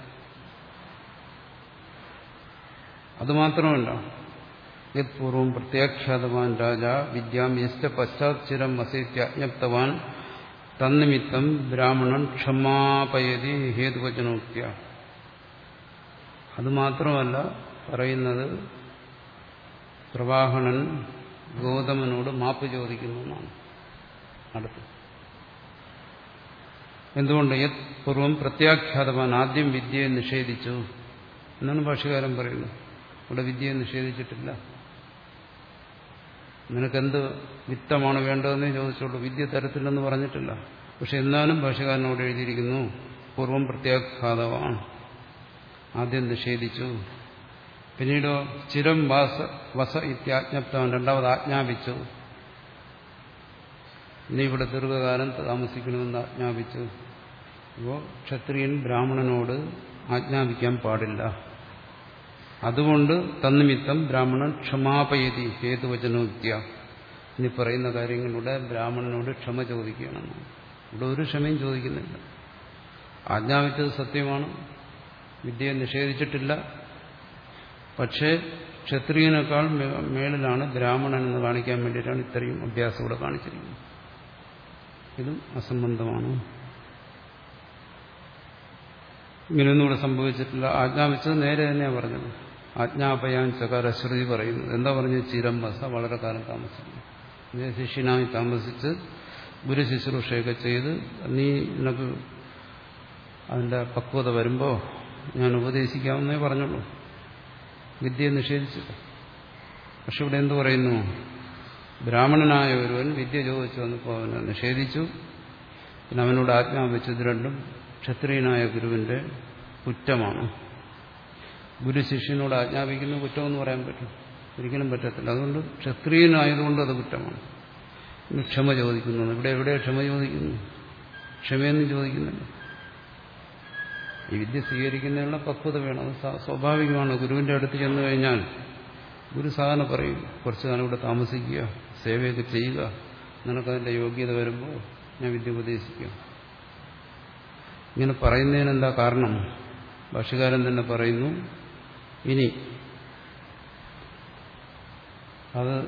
അതുമാത്രമല്ല യത്പൂർവം പ്രത്യാഖ്യാതവാൻ രാജ വിദ്യാം യസ്റ്റ പശ്ചാത്തരം വസേത്യാജ്ഞപ്തവാൻ തന്നിമിത്തം ബ്രാഹ്മണൻ ക്ഷമാപയതി ഹേതുവചനോക്യ അതുമാത്രമല്ല പറയുന്നത് പ്രവാഹണൻ ഗൗതമനോട് മാപ്പ് ചോദിക്കുന്നു എന്നാണ്. അടുത്ത് എന്തുകൊണ്ട്? യത് പൂർവം പ്രത്യാഖ്യാതമാൻ ആദ്യം വിദ്യയെ നിഷേധിച്ചു എന്നാണ് ഭാഷകാരൻ പറയുന്നത്. ഇവിടെ വിദ്യയെ നിഷേധിച്ചിട്ടില്ല. നിനക്കെന്ത് വിത്തമാണ് വേണ്ടതെന്ന് ചോദിച്ചുള്ളൂ വിദ്യ തരത്തില്ലെന്ന് പറഞ്ഞിട്ടില്ല. പക്ഷെ എന്നാലും ഭാഷകാരനോട് എഴുതിയിരിക്കുന്നു പൂർവം പ്രത്യാഘാതമാണ്. ആദ്യം നിഷേധിച്ചു. പിന്നീടോ ചിരം വാസ വസ ഇത്യാജ്ഞപ്തവൻ രണ്ടാമത് ആജ്ഞാപിച്ചു. നീ ഇവിടെ ദീർഘകാലം താമസിക്കണമെന്ന് ആജ്ഞാപിച്ചു. അപ്പോൾ ക്ഷത്രിയൻ ബ്രാഹ്മണനോട് ആജ്ഞാപിക്കാൻ പാടില്ല. അതുകൊണ്ട് തന്നിമിത്തം ബ്രാഹ്മണൻ ക്ഷമാപയതി ഹേതുവചനോദ്യ ഇനി പറയുന്ന കാര്യങ്ങളിലൂടെ ബ്രാഹ്മണനോട് ക്ഷമ ചോദിക്കുകയാണെന്ന് ഇവിടെ ഒരു ക്ഷമയും ചോദിക്കുന്നില്ല. ആജ്ഞാപിച്ചത് സത്യമാണ്. വിദ്യയെ നിഷേധിച്ചിട്ടില്ല. പക്ഷേ ക്ഷത്രിയനേക്കാൾ മേളിലാണ് ബ്രാഹ്മണൻ എന്ന് കാണിക്കാൻ വേണ്ടിയിട്ടാണ് ഇത്രയും അഭ്യാസം ഇവിടെ കാണിച്ചിരിക്കുന്നത്. ഇതും അസംബന്ധമാണ്. ഇങ്ങനെയൊന്നും ഇവിടെ സംഭവിച്ചിട്ടില്ല. ആജ്ഞാപിച്ചത് നേരെ തന്നെയാണ് പറഞ്ഞത്. ആജ്ഞാപയാൻ ചകാര ശ്രുതി പറയുന്നത്. എന്താ പറഞ്ഞത് ചിരം വസ വളരെ കാലം താമസിക്കുന്നു ശിഷ്യനായി താമസിച്ച് ഗുരു ശുശ്രൂഷയൊക്കെ ചെയ്ത് നീ നിനക്ക് അതിന്റെ പക്വത വരുമ്പോൾ ഞാൻ ഉപദേശിക്കാമെന്നേ പറഞ്ഞുള്ളൂ വിദ്യയെ നിഷേധിച്ചില്ല പക്ഷെ ഇവിടെ എന്തു പറയുന്നു? ബ്രാഹ്മണനായ ഒരുവൻ വിദ്യ ചോദിച്ചു വന്നപ്പോൾ അവനെ നിഷേധിച്ചു. പിന്നെ അവനോട് ആജ്ഞാപിച്ചത് രണ്ടും ക്ഷത്രിയനായ ഗുരുവിന്റെ കുറ്റമാണ്. ഗുരു ശിഷ്യനോട് ആജ്ഞാപിക്കുന്ന കുറ്റമെന്ന് പറയാൻ പറ്റും. ഒരിക്കലും പറ്റത്തില്ല. അതുകൊണ്ട് ക്ഷത്രിയനായതുകൊണ്ട് അത് കുറ്റമാണ്. ക്ഷമ ചോദിക്കുന്നു. ഇവിടെ എവിടെ ക്ഷമ ചോദിക്കുന്നു? ക്ഷമയെന്ന് ചോദിക്കുന്നില്ല. ഈ വിദ്യ സ്വീകരിക്കുന്നതിനുള്ള പക്വത വേണം. അത് സ്വാഭാവികമാണ്. ഗുരുവിന്റെ അടുത്ത് ചെന്ന് കഴിഞ്ഞാൽ ഗുരു സാധന പറയും. കുറച്ചു കാലം ഇവിടെ താമസിക്കുക. സേവയൊക്കെ ചെയ്യുക നിനക്കതിന്റെ യോഗ്യത വരുമ്പോൾ ഞാൻ വിദ്യ ഉപദേശിക്കും. ഇങ്ങനെ പറയുന്നതിന് എന്താ കാരണം? ഭാഷകാരൻ തന്നെ പറയുന്നു ഇനി അത്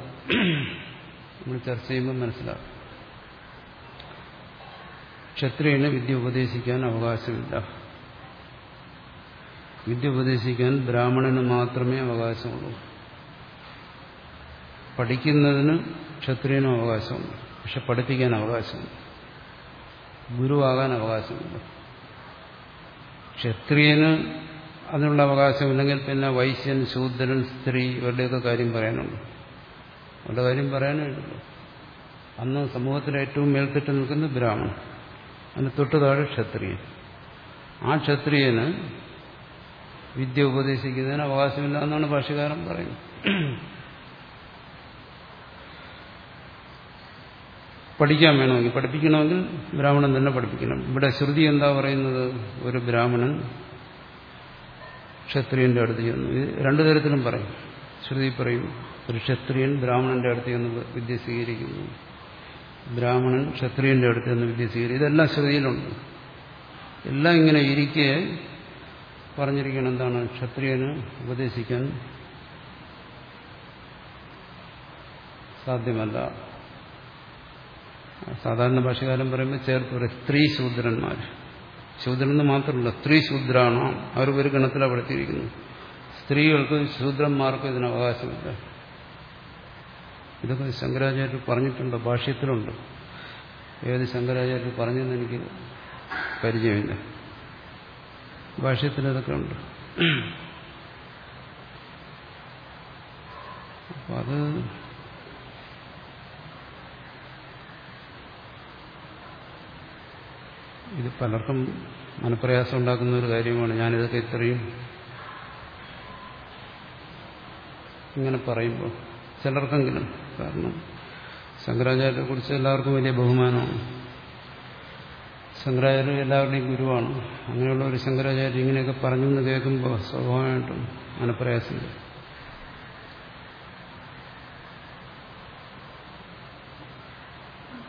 നമ്മൾ ചർച്ച ചെയ്യുമ്പോൾ മനസ്സിലാക്കും. ക്ഷത്രിയന് വിദ്യ ഉപദേശിക്കാൻ അവകാശമില്ല. വിദ്യ ഉപദേശിക്കാൻ ബ്രാഹ്മണന് മാത്രമേ അവകാശമുള്ളൂ. പഠിക്കുന്നതിന് ക്ഷത്രിയനും അവകാശമുണ്ട് പക്ഷെ പഠിപ്പിക്കാൻ അവകാശമുണ്ട് ഗുരുവാകാൻ അവകാശമുണ്ട് ക്ഷത്രിയന് അതിനുള്ള അവകാശമില്ലെങ്കിൽ പിന്നെ വൈശ്യൻ ശൂദ്രൻ സ്ത്രീ ഇവരുടെയൊക്കെ കാര്യം പറയാനുണ്ട്. അവരുടെ കാര്യം പറയാനുണ്ടല്ലോ അന്ന് സമൂഹത്തിൽ ഏറ്റവും മേൽക്കെട്ട് നിൽക്കുന്ന ബ്രാഹ്മണൻ. അതിന് തൊട്ട് താഴെ ക്ഷത്രിയൻ. ആ ക്ഷത്രിയന് വിദ്യ ഉപദേശിക്കുന്നതിന് അവകാശമില്ല എന്നാണ് ഭാഷകാരൻ പറയുന്നത്. പഠിക്കാൻ വേണമെങ്കിൽ പഠിപ്പിക്കണമെങ്കിൽ ബ്രാഹ്മണൻ തന്നെ പഠിപ്പിക്കണം. ഇവിടെ ശ്രുതി എന്താ പറയുന്നത്? ഒരു ബ്രാഹ്മണൻ ക്ഷത്രിയന്റെ അടുത്ത് ചെന്നു. ഇത് രണ്ടു തരത്തിലും പറയും. ശ്രുതി പറയും ഒരു ക്ഷത്രിയൻ ബ്രാഹ്മണന്റെ അടുത്ത് ചെന്ന് വിദ്യ സ്വീകരിക്കുന്നു. ബ്രാഹ്മണൻ ക്ഷത്രിയന്റെ അടുത്ത് ചെന്ന് വിദ്യ സ്വീകരിക്കും ഇതെല്ലാം ശ്രുതിയിലുണ്ട്. എല്ലാം ഇങ്ങനെ ഇരിക്കെ പറഞ്ഞിരിക്കണം. എന്താണ്? ക്ഷത്രിയന് ഉപദേശിക്കാൻ സാധ്യമല്ല. സാധാരണ ഭാഷകാലം പറയുമ്പോൾ ചേർത്ത് സ്ത്രീ ശൂദ്രന്മാർ. ശൂദ്രന് മാത്രമല്ല സ്ത്രീ ശൂദ്രാണോ? അവർ ഒരു ഗണത്തിലാണ് പെടുത്തിയിരിക്കുന്നു സ്ത്രീകൾക്ക് ശൂദ്രന്മാർക്കും ഇതിന് അവകാശമില്ല. ഇതൊക്കെ ശങ്കരാചാര്യർ പറഞ്ഞിട്ടുണ്ട് ഭാഷ്യത്തിലുണ്ട്. ഏത് ശങ്കരാചാര്യർ പറഞ്ഞെന്ന് എനിക്ക് പരിചയമില്ല. ഭാഷ്യത്തിൽ ഇതൊക്കെ ഉണ്ട്. അപ്പം അത് ഇത് പലർക്കും മനപ്രയാസം ഉണ്ടാക്കുന്ന ഒരു കാര്യമാണ്. ഞാനിതൊക്കെ ഇത്രയും ഇങ്ങനെ പറയുമ്പോൾ ചിലർക്കെങ്കിലും കാരണം ശങ്കരാചാര്യരെ കുറിച്ച് എല്ലാവർക്കും വലിയ ബഹുമാനമാണ്. ശങ്കരാചാര്യ എല്ലാവരുടെയും ഗുരുവാണ്. അങ്ങനെയുള്ള ഒരു ശങ്കരാചാര്യ ഇങ്ങനെയൊക്കെ പറഞ്ഞു എന്ന് കേൾക്കുമ്പോൾ സ്വാഭാവികമായിട്ടും മനപ്രയാസം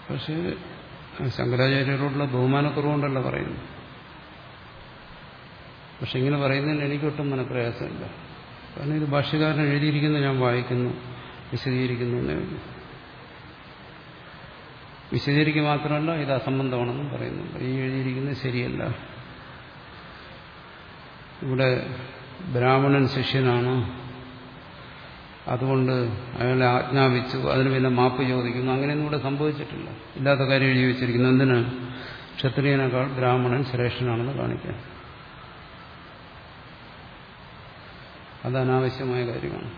പക്ഷേ ശങ്കരാചാര്യരോടുള്ള ബഹുമാനക്കുറവുകൊണ്ടല്ല പറയുന്നു പക്ഷെ ഇങ്ങനെ പറയുന്നതിന് എനിക്കൊട്ടും മനപ്രയാസമില്ല. കാരണം ഇത് ഭാഷ്യകാരൻ എഴുതിയിരിക്കുന്നു ഞാൻ വായിക്കുന്നു വിശദീകരിക്കുന്നു വിശദീകരിക്കുക മാത്രമല്ല ഇത് അസംബന്ധമാണെന്നും പറയുന്നുണ്ട്. ഈ എഴുതിയിരിക്കുന്നത് ശരിയല്ല. ഇവിടെ ബ്രാഹ്മണൻ ശിഷ്യനാണ് അതുകൊണ്ട് അയാളെ ആജ്ഞാപിച്ചു അതിന് പിന്നെ മാപ്പ് ചോദിക്കുന്നു. അങ്ങനെയൊന്നും ഇവിടെ സംഭവിച്ചിട്ടില്ല. ഇല്ലാത്ത കാര്യം എഴുതി വെച്ചിരിക്കുന്നു. എന്തിന്? ക്ഷത്രിയനേക്കാൾ ബ്രാഹ്മണൻ ശ്രേഷ്ഠനാണെന്ന് കാണിക്കാൻ. അത് അനാവശ്യമായ കാര്യമാണ്.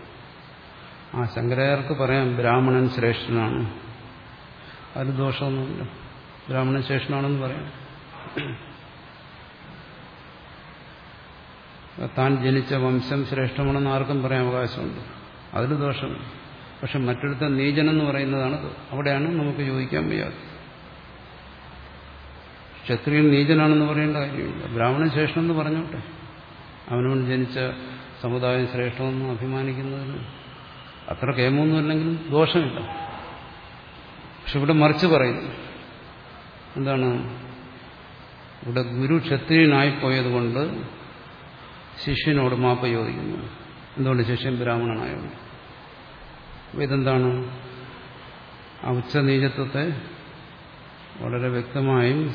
ആ ശങ്കരായർക്ക് പറയാം ബ്രാഹ്മണൻ ശ്രേഷ്ഠനാണ്. അതിൽ ദോഷമൊന്നുമില്ല. ബ്രാഹ്മണൻ ശ്രേഷ്ഠനാണെന്ന് പറയാം. താൻ ജനിച്ച വംശം ശ്രേഷ്ഠമാണെന്ന് ആർക്കും പറയാൻ അവകാശമുണ്ട്. അതിൽ ദോഷം. പക്ഷെ മറ്റൊരുത്ത നീചനെന്ന് പറയുന്നതാണ് അവിടെയാണ് നമുക്ക് ചോദിക്കാൻ വയ്യാതെ ക്ഷത്രിയൻ നീചനാണെന്ന് പറയേണ്ട കാര്യമില്ല. ബ്രാഹ്മണൻ ശ്രേഷ്ഠമെന്ന് പറഞ്ഞോട്ടെ. അവനവൻ ജനിച്ച സമുദായം ശ്രേഷ്ഠമെന്ന് അഭിമാനിക്കുന്നതിന് അത്ര കേമൊന്നും അല്ലെങ്കിലും ദോഷമില്ല. പക്ഷെ ഇവിടെ മറിച്ച് പറയുന്നു. എന്താണ്? ഇവിടെ ഗുരു ക്ഷത്രിയനായിപ്പോയതുകൊണ്ട് ശിഷ്യനോട് മാപ്പ് ചോദിക്കുന്നു. എന്തുകൊണ്ട് ശിഷ്യൻ ബ്രാഹ്മണനായതുകൊണ്ട് അപ്പോൾ ഇതെന്താണ്? ആ ഉച്ചനീചത്വത്തെ വളരെ വ്യക്തമായും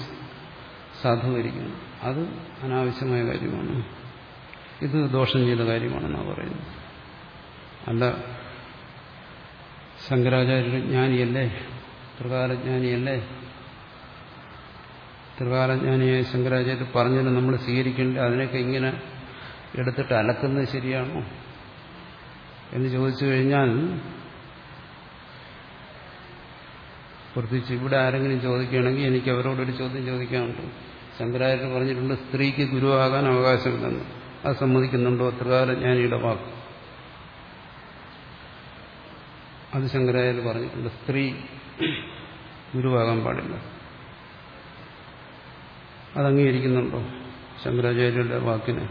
സാധൂകരിക്കുന്നു. അത് അനാവശ്യമായ കാര്യമാണ്. ഇത് ദോഷം ചെയ്ത കാര്യമാണെന്നാണ് പറയുന്നത്. അല്ല ശങ്കരാചാര്യ ജ്ഞാനിയല്ലേ ത്രികാലജ്ഞാനിയല്ലേ? ത്രികാലജ്ഞാനിയായ ശങ്കരാചാര്യ പറഞ്ഞത് നമ്മൾ സ്വീകരിക്കേണ്ട അതിനൊക്കെ ഇങ്ങനെ എടുത്തിട്ട് അലക്കുന്നത് ശരിയാണോ? എന്ന് ചോദിച്ചു കഴിഞ്ഞാൽ പ്രത്യേകിച്ച് ഇവിടെ ആരെങ്കിലും ചോദിക്കുകയാണെങ്കിൽ എനിക്ക് അവരോടൊരു ചോദ്യം ചോദിക്കാനുണ്ട്. ശങ്കരാചാര്യ പറഞ്ഞിട്ടുണ്ട് സ്ത്രീക്ക് ഗുരുവാകാൻ അവകാശമില്ലെന്ന്. അത് സമ്മതിക്കുന്നുണ്ടോ? ഞാൻ വാക്ക് അത് ശങ്കരാചാര്യ പറഞ്ഞിട്ടുണ്ട് സ്ത്രീ ഗുരുവാകാൻ പാടില്ല. അത് അംഗീകരിക്കുന്നുണ്ടോ? ശങ്കരാചാര്യരുടെ വാക്കിന്.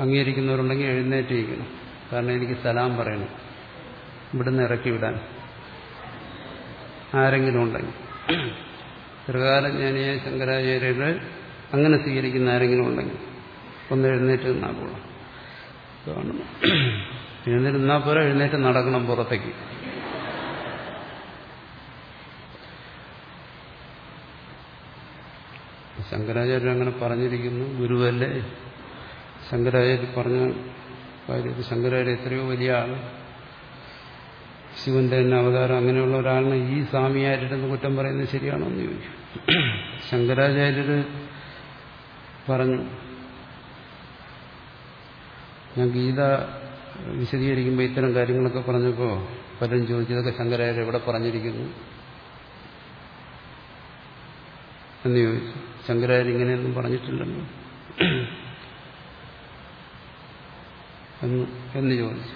അംഗീകരിക്കുന്നവരുണ്ടെങ്കിൽ എഴുന്നേറ്റിരിക്കണം. കാരണം എനിക്ക് സലാം പറയണം. ഇവിടുന്ന് ഇറക്കി വിടാൻ. ആരെങ്കിലും ഉണ്ടെങ്കിൽ. ത്രികാലജ്ഞാനിയെ ശങ്കരാചാര്യരെ അങ്ങനെ സ്വീകരിക്കുന്ന ആരെങ്കിലും ഉണ്ടെങ്കിൽ ഒന്ന് എഴുന്നേറ്റ് നിന്നാൽ പോകണം കാണുന്നു എഴുന്നേറ്റ് നിന്നാൽ പോരാ എഴുന്നേറ്റ് നടക്കണം പുറത്തേക്ക്. ശങ്കരാചാര്യർ അങ്ങനെ പറഞ്ഞിരിക്കുന്നു. ഗുരുവല്ലേ? ശങ്കരാചാര്യ പറഞ്ഞ കാര്യത്തിൽ ശങ്കരാചാര്യ എത്രയോ വലിയ ആൾ. ശിവന്റെ തന്നെ അവതാരം അങ്ങനെയുള്ള ഒരാളിനെ ഈ സ്വാമിയാരുടെ കുറ്റം പറയുന്നത് ശരിയാണോ എന്ന് ചോദിച്ചു. ശങ്കരാചാര്യർ പറഞ്ഞു ഞാൻ ഗീത വിശദീകരിക്കുമ്പോൾ ഇത്തരം കാര്യങ്ങളൊക്കെ പറഞ്ഞപ്പോൾ പലരും ചോദിച്ചതൊക്കെ ശങ്കരാചാര്യ എവിടെ പറഞ്ഞിരിക്കുന്നു എന്ന് ചോദിച്ചു. ശങ്കരാചാര്യ ഇങ്ങനെയൊന്നും പറഞ്ഞിട്ടില്ലല്ലോ എന്ന് എന്ന് ചോദിച്ചു.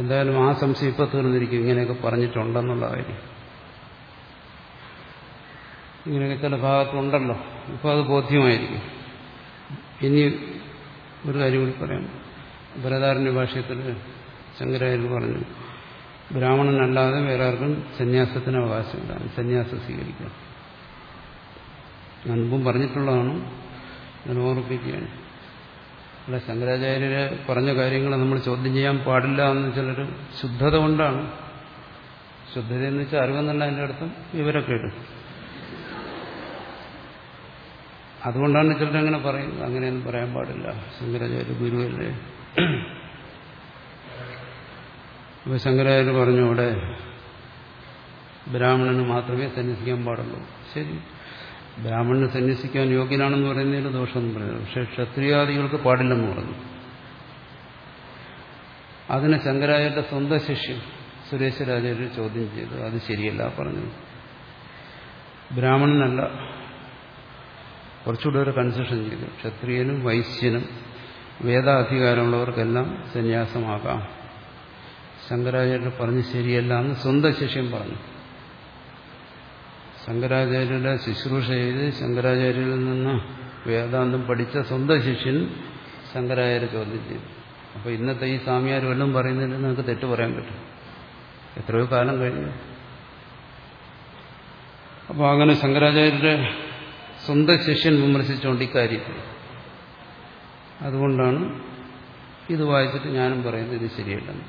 എന്തായാലും ആ സംശയം ഇപ്പൊ തീർന്നിരിക്കും. ഇങ്ങനെയൊക്കെ പറഞ്ഞിട്ടുണ്ടെന്നുള്ള കാര്യം. ഇങ്ങനെയൊക്കെ ചില ഭാഗത്തുണ്ടല്ലോ. ഇപ്പൊ അത് ബോധ്യമായിരിക്കും. ഇനി ഒരു കാര്യം കൂടി പറയാം. ഭരതാരണ്യ ഭാഷയത്തിൽ ശങ്കരാചാര്യ പറഞ്ഞു ബ്രാഹ്മണനല്ലാതെ വേറെ ആർക്കും സന്യാസത്തിന് അവകാശമില്ല. സന്യാസം സ്വീകരിക്കാം ഞാൻ മുമ്പും പറഞ്ഞിട്ടുള്ളതാണ്. ഞാൻ ഓർമ്മിപ്പിക്കുകയാണ് അല്ല ശങ്കരാചാര്യര് പറഞ്ഞ കാര്യങ്ങൾ നമ്മൾ ചോദ്യം ചെയ്യാൻ പാടില്ല എന്ന് ചിലർ ശുദ്ധത കൊണ്ടാണ്. ശുദ്ധത എന്ന് വെച്ചാൽ അറിവെന്നല്ല എന്റെ അടുത്തും ഇവരൊക്കെ ഇടും. അതുകൊണ്ടാണ് ചിലരങ്ങനെ പറയുന്നത് അങ്ങനെയൊന്നും പറയാൻ പാടില്ല. ശങ്കരാചാര്യ ഗുരുവല്ലേ. അപ്പൊ ശങ്കരാചാര്യ പറഞ്ഞു അവിടെ ബ്രാഹ്മണന് മാത്രമേ സന്യസിക്കാൻ പാടുള്ളൂ. ശരി. ബ്രാഹ്മണന് സന്യസിക്കാൻ യോഗ്യനാണെന്ന് പറയുന്നതിന് ദോഷം പറയുന്നത് പക്ഷെ ക്ഷത്രിയാദികൾക്ക് പാടില്ലെന്ന് പറഞ്ഞു. അതിന് ശങ്കരാചാര്യന്റെ സ്വന്തം ശിഷ്യൻ സുരേശ്വരാചാര്യ ചോദ്യം ചെയ്തു. അത് ശരിയല്ല പറഞ്ഞു. ബ്രാഹ്മണനല്ല. കുറച്ചുകൂടെ ഒരു കൺസെഷൻ ചെയ്തു. ക്ഷത്രിയനും വൈശ്യനും വേദാധികാരമുള്ളവർക്കെല്ലാം സന്യാസമാകാം. ശങ്കരാചാര്യർ പറഞ്ഞ് ശരിയല്ല എന്ന് സ്വന്തം ശിഷ്യൻ പറഞ്ഞു. ശങ്കരാചാര്യരുടെ ശുശ്രൂഷ ചെയ്ത് ശങ്കരാചാര്യരിൽ നിന്ന് വേദാന്തം പഠിച്ച സ്വന്തം ശിഷ്യൻ ശങ്കരാചാര്യ ചോദ്യം ചെയ്തു. അപ്പോൾ ഇന്നത്തെ ഈ സ്വാമിയാർ വല്ലതും പറയുന്നതിൽ നിങ്ങൾക്ക് തെറ്റ് പറയാൻ പറ്റും. എത്രയോ കാലം കഴിഞ്ഞു. അപ്പോൾ അങ്ങനെ ശങ്കരാചാര്യരുടെ സ്വന്തം ശിഷ്യൻ വിമർശിച്ചുകൊണ്ട് ഇക്കാര്യത്തിൽ അതുകൊണ്ടാണ് ഇത് വായിച്ചിട്ട് ഞാനും പറയുന്നത് ഇത് ശരിയല്ലെന്ന്.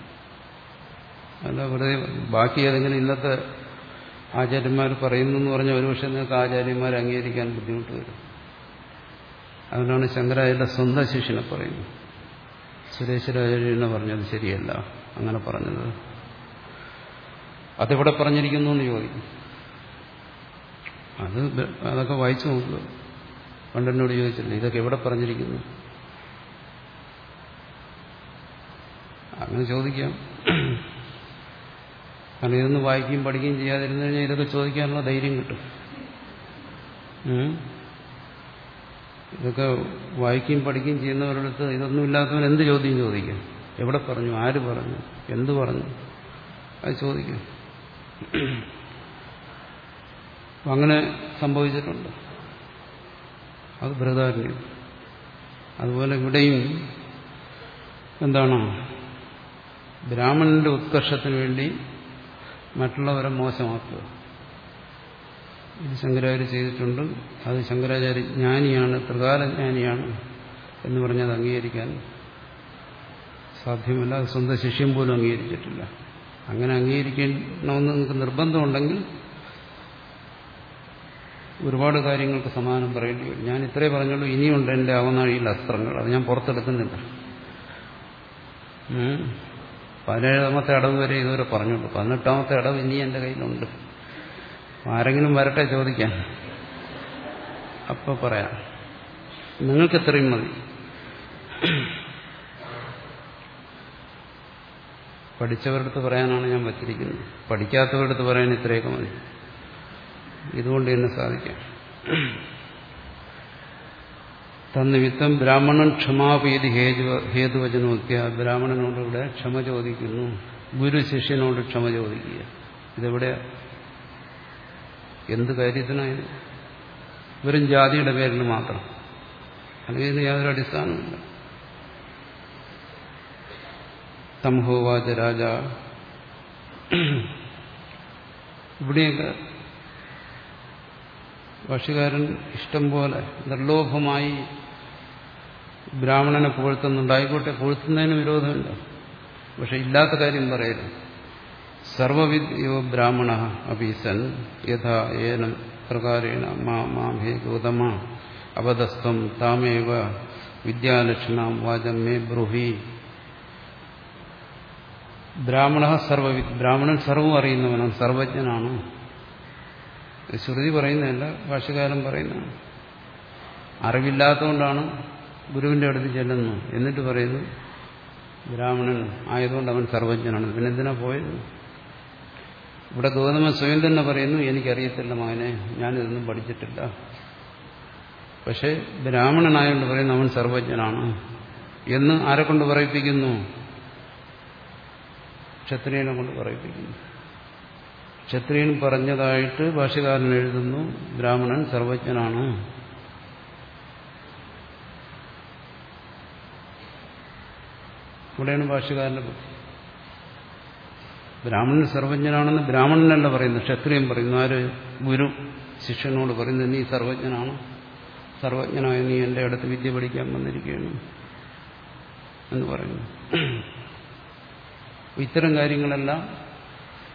അല്ല വെറുതെ ബാക്കി ഏതെങ്കിലും ഇന്നത്തെ ആചാര്യന്മാർ പറയുന്നു എന്ന് പറഞ്ഞാൽ ഒരുപക്ഷെ നിങ്ങൾക്ക് ആചാര്യന്മാരെ അംഗീകരിക്കാൻ ബുദ്ധിമുട്ട് വരും. അതുകൊണ്ടാണ് ശങ്കരാചാര്യ സ്വന്തം ശിഷ്യനെ പറയുന്നത്. സുരേശ്വരാചാര്യനെ പറഞ്ഞത് ശരിയല്ല. അങ്ങനെ പറഞ്ഞത്. അതെവിടെ പറഞ്ഞിരിക്കുന്നു എന്ന് ചോദിക്കും. അത് അതൊക്കെ വായിച്ചു നോക്കുക. പണ്ടെന്നോട് ചോദിച്ചില്ല ഇതൊക്കെ എവിടെ പറഞ്ഞിരിക്കുന്നു? അങ്ങനെ ചോദിക്കാം. കാരണം ഇതൊന്നും വായിക്കുകയും പഠിക്കുകയും ചെയ്യാതിരുന്നു കഴിഞ്ഞാൽ ഇതൊക്കെ ചോദിക്കാനുള്ള ധൈര്യം കിട്ടും. ഇതൊക്കെ വായിക്കുകയും പഠിക്കുകയും ചെയ്യുന്നവരടുത്ത് ഇതൊന്നും ഇല്ലാത്തവൻ എന്ത് ചോദ്യം ചോദിക്കും? എവിടെ പറഞ്ഞു? ആര് പറഞ്ഞു? എന്ത് പറഞ്ഞു? അത് ചോദിക്കും. അങ്ങനെ സംഭവിച്ചിട്ടുണ്ട്. അത് ബൃഹദാരണ്യം അതുപോലെ ഇവിടെയും എന്താണ്? ബ്രാഹ്മണന്റെ ഉത്കർഷത്തിന് വേണ്ടി മറ്റുള്ളവരെ മോശമാക്കുക. ഇത് ശങ്കരാചാര്യ ചെയ്തിട്ടുണ്ട്. അത് ശങ്കരാചാര്യ ജ്ഞാനിയാണ് ത്രികാലജ്ഞാനിയാണ് എന്ന് പറഞ്ഞത് അംഗീകരിക്കാൻ സാധ്യമല്ല. അത് സ്വന്തം ശിഷ്യം പോലും അംഗീകരിച്ചിട്ടില്ല. അങ്ങനെ അംഗീകരിക്കണമെന്ന് നിങ്ങൾക്ക് നിർബന്ധമുണ്ടെങ്കിൽ ഒരുപാട് കാര്യങ്ങൾക്ക് സമാനം പറയേണ്ടി വരും. ഞാൻ ഇത്രേ പറഞ്ഞുള്ളൂ. ഇനിയുണ്ട് എന്റെ അവനാഴിയിൽ അസ്ത്രങ്ങൾ. അത് ഞാൻ പുറത്തെടുക്കുന്നില്ല. പതിനേഴാമത്തെ അടവ് വരെ ഇതുവരെ പറഞ്ഞുള്ളൂ. പതിനെട്ടാമത്തെ അടവ് ഇനി എന്റെ കയ്യിലുണ്ട്. ആരെങ്കിലും വരട്ടെ ചോദിക്കാൻ. അപ്പൊ പറയാം. നിങ്ങൾക്ക് എത്രയും മതി പഠിച്ചവരടുത്ത് പറയാനാണ് ഞാൻ വച്ചിരിക്കുന്നത്. പഠിക്കാത്തവരടുത്ത് പറയാൻ ഇത്രയൊക്കെ മതി. ഇതുകൊണ്ട് എന്നെ സാധിക്കാം. തന്നിമിത്തം ബ്രാഹ്മണൻ ക്ഷമാപീതി ഹേതു ബ്രാഹ്മണനോട് ബ്രാഹ്മണനോടിവിടെ ക്ഷമ ചോദിക്കുന്നു. ഗുരു ശിഷ്യനോട് ക്ഷമ ചോദിക്കുക. ഇതെവിടെ എന്ത് കാര്യത്തിനായത് വെറും ജാതിയുടെ പേരിന് മാത്രം. അല്ലെങ്കിൽ ഇതിന് യാതൊരു അടിസ്ഥാനമില്ല തംഹോവാച രാജ. ഇവിടെയൊക്കെ ഭാഷകാരൻ ഇഷ്ടം പോലെ നിർലോഭമായി ബ്രാഹ്മണനെ പുകഴ്ത്തുന്നുണ്ടായിക്കോട്ടെ പുകഴ്ത്തുന്നതിന് വിരോധമില്ല പക്ഷെ ഇല്ലാത്ത കാര്യം പറയരുത്. സർവവിദ്യോ ബ്രാഹ്മണ അപീസൻ യഥാ ഏന പ്രകാരേണ മാം ഹേ ഗൗതമ താമേവ വിദ്യാലക്ഷണം വാചം മേ ബ്രൂഹി. ബ്രാഹ്മണ സർവവി ബ്രാഹ്മണൻ സർവം അറിയുന്നവനാണ് സർവജ്ഞനാണ്. ശ്രുതി പറയുന്നതല്ല ഭാഷകാരൻ പറയുന്നതാണ്. അറിവില്ലാത്തതുകൊണ്ടാണ് ഗുരുവിന്റെ അടുത്ത് ചെല്ലുന്നു. എന്നിട്ട് പറയുന്നു ബ്രാഹ്മണൻ ആയതുകൊണ്ട് അവൻ സർവജ്ഞനാണ്. പിന്നെന്തിനാ പോയത്? ഇവിടെ ഗൗതമൻ സ്വയം തന്നെ പറയുന്നു എനിക്കറിയത്തില്ല മകനെ ഞാനിതൊന്നും പഠിച്ചിട്ടില്ല. പക്ഷെ ബ്രാഹ്മണനായതുകൊണ്ട് പറയുന്നു അവൻ സർവജ്ഞനാണ്. എന്ന് ആരെ കൊണ്ട് പറയിപ്പിക്കുന്നു? ക്ഷത്രിയനെ കൊണ്ട് പറയിപ്പിക്കുന്നു. ക്ഷത്രിയൻ പറഞ്ഞതായിട്ട് ഭാഷകാരൻ എഴുതുന്നു. ബ്രാഹ്മണൻ സർവജ്ഞനാണ്. ഇവിടെയാണ് ഭാഷകാരന്റെ ബ്രാഹ്മണൻ സർവജ്ഞനാണെന്ന് ബ്രാഹ്മണനല്ല പറയുന്നു ക്ഷത്രിയൻ പറയുന്നു. ആര്? ഗുരു ശിഷ്യനോട് പറയുന്നു നീ സർവജ്ഞനാണ്. സർവജ്ഞനായ നീ എന്റെ അടുത്ത് വിദ്യ പഠിക്കാൻ വന്നിരിക്കുകയാണ്. എന്ന് പറയുന്നു. ഇത്തരം കാര്യങ്ങളെല്ലാം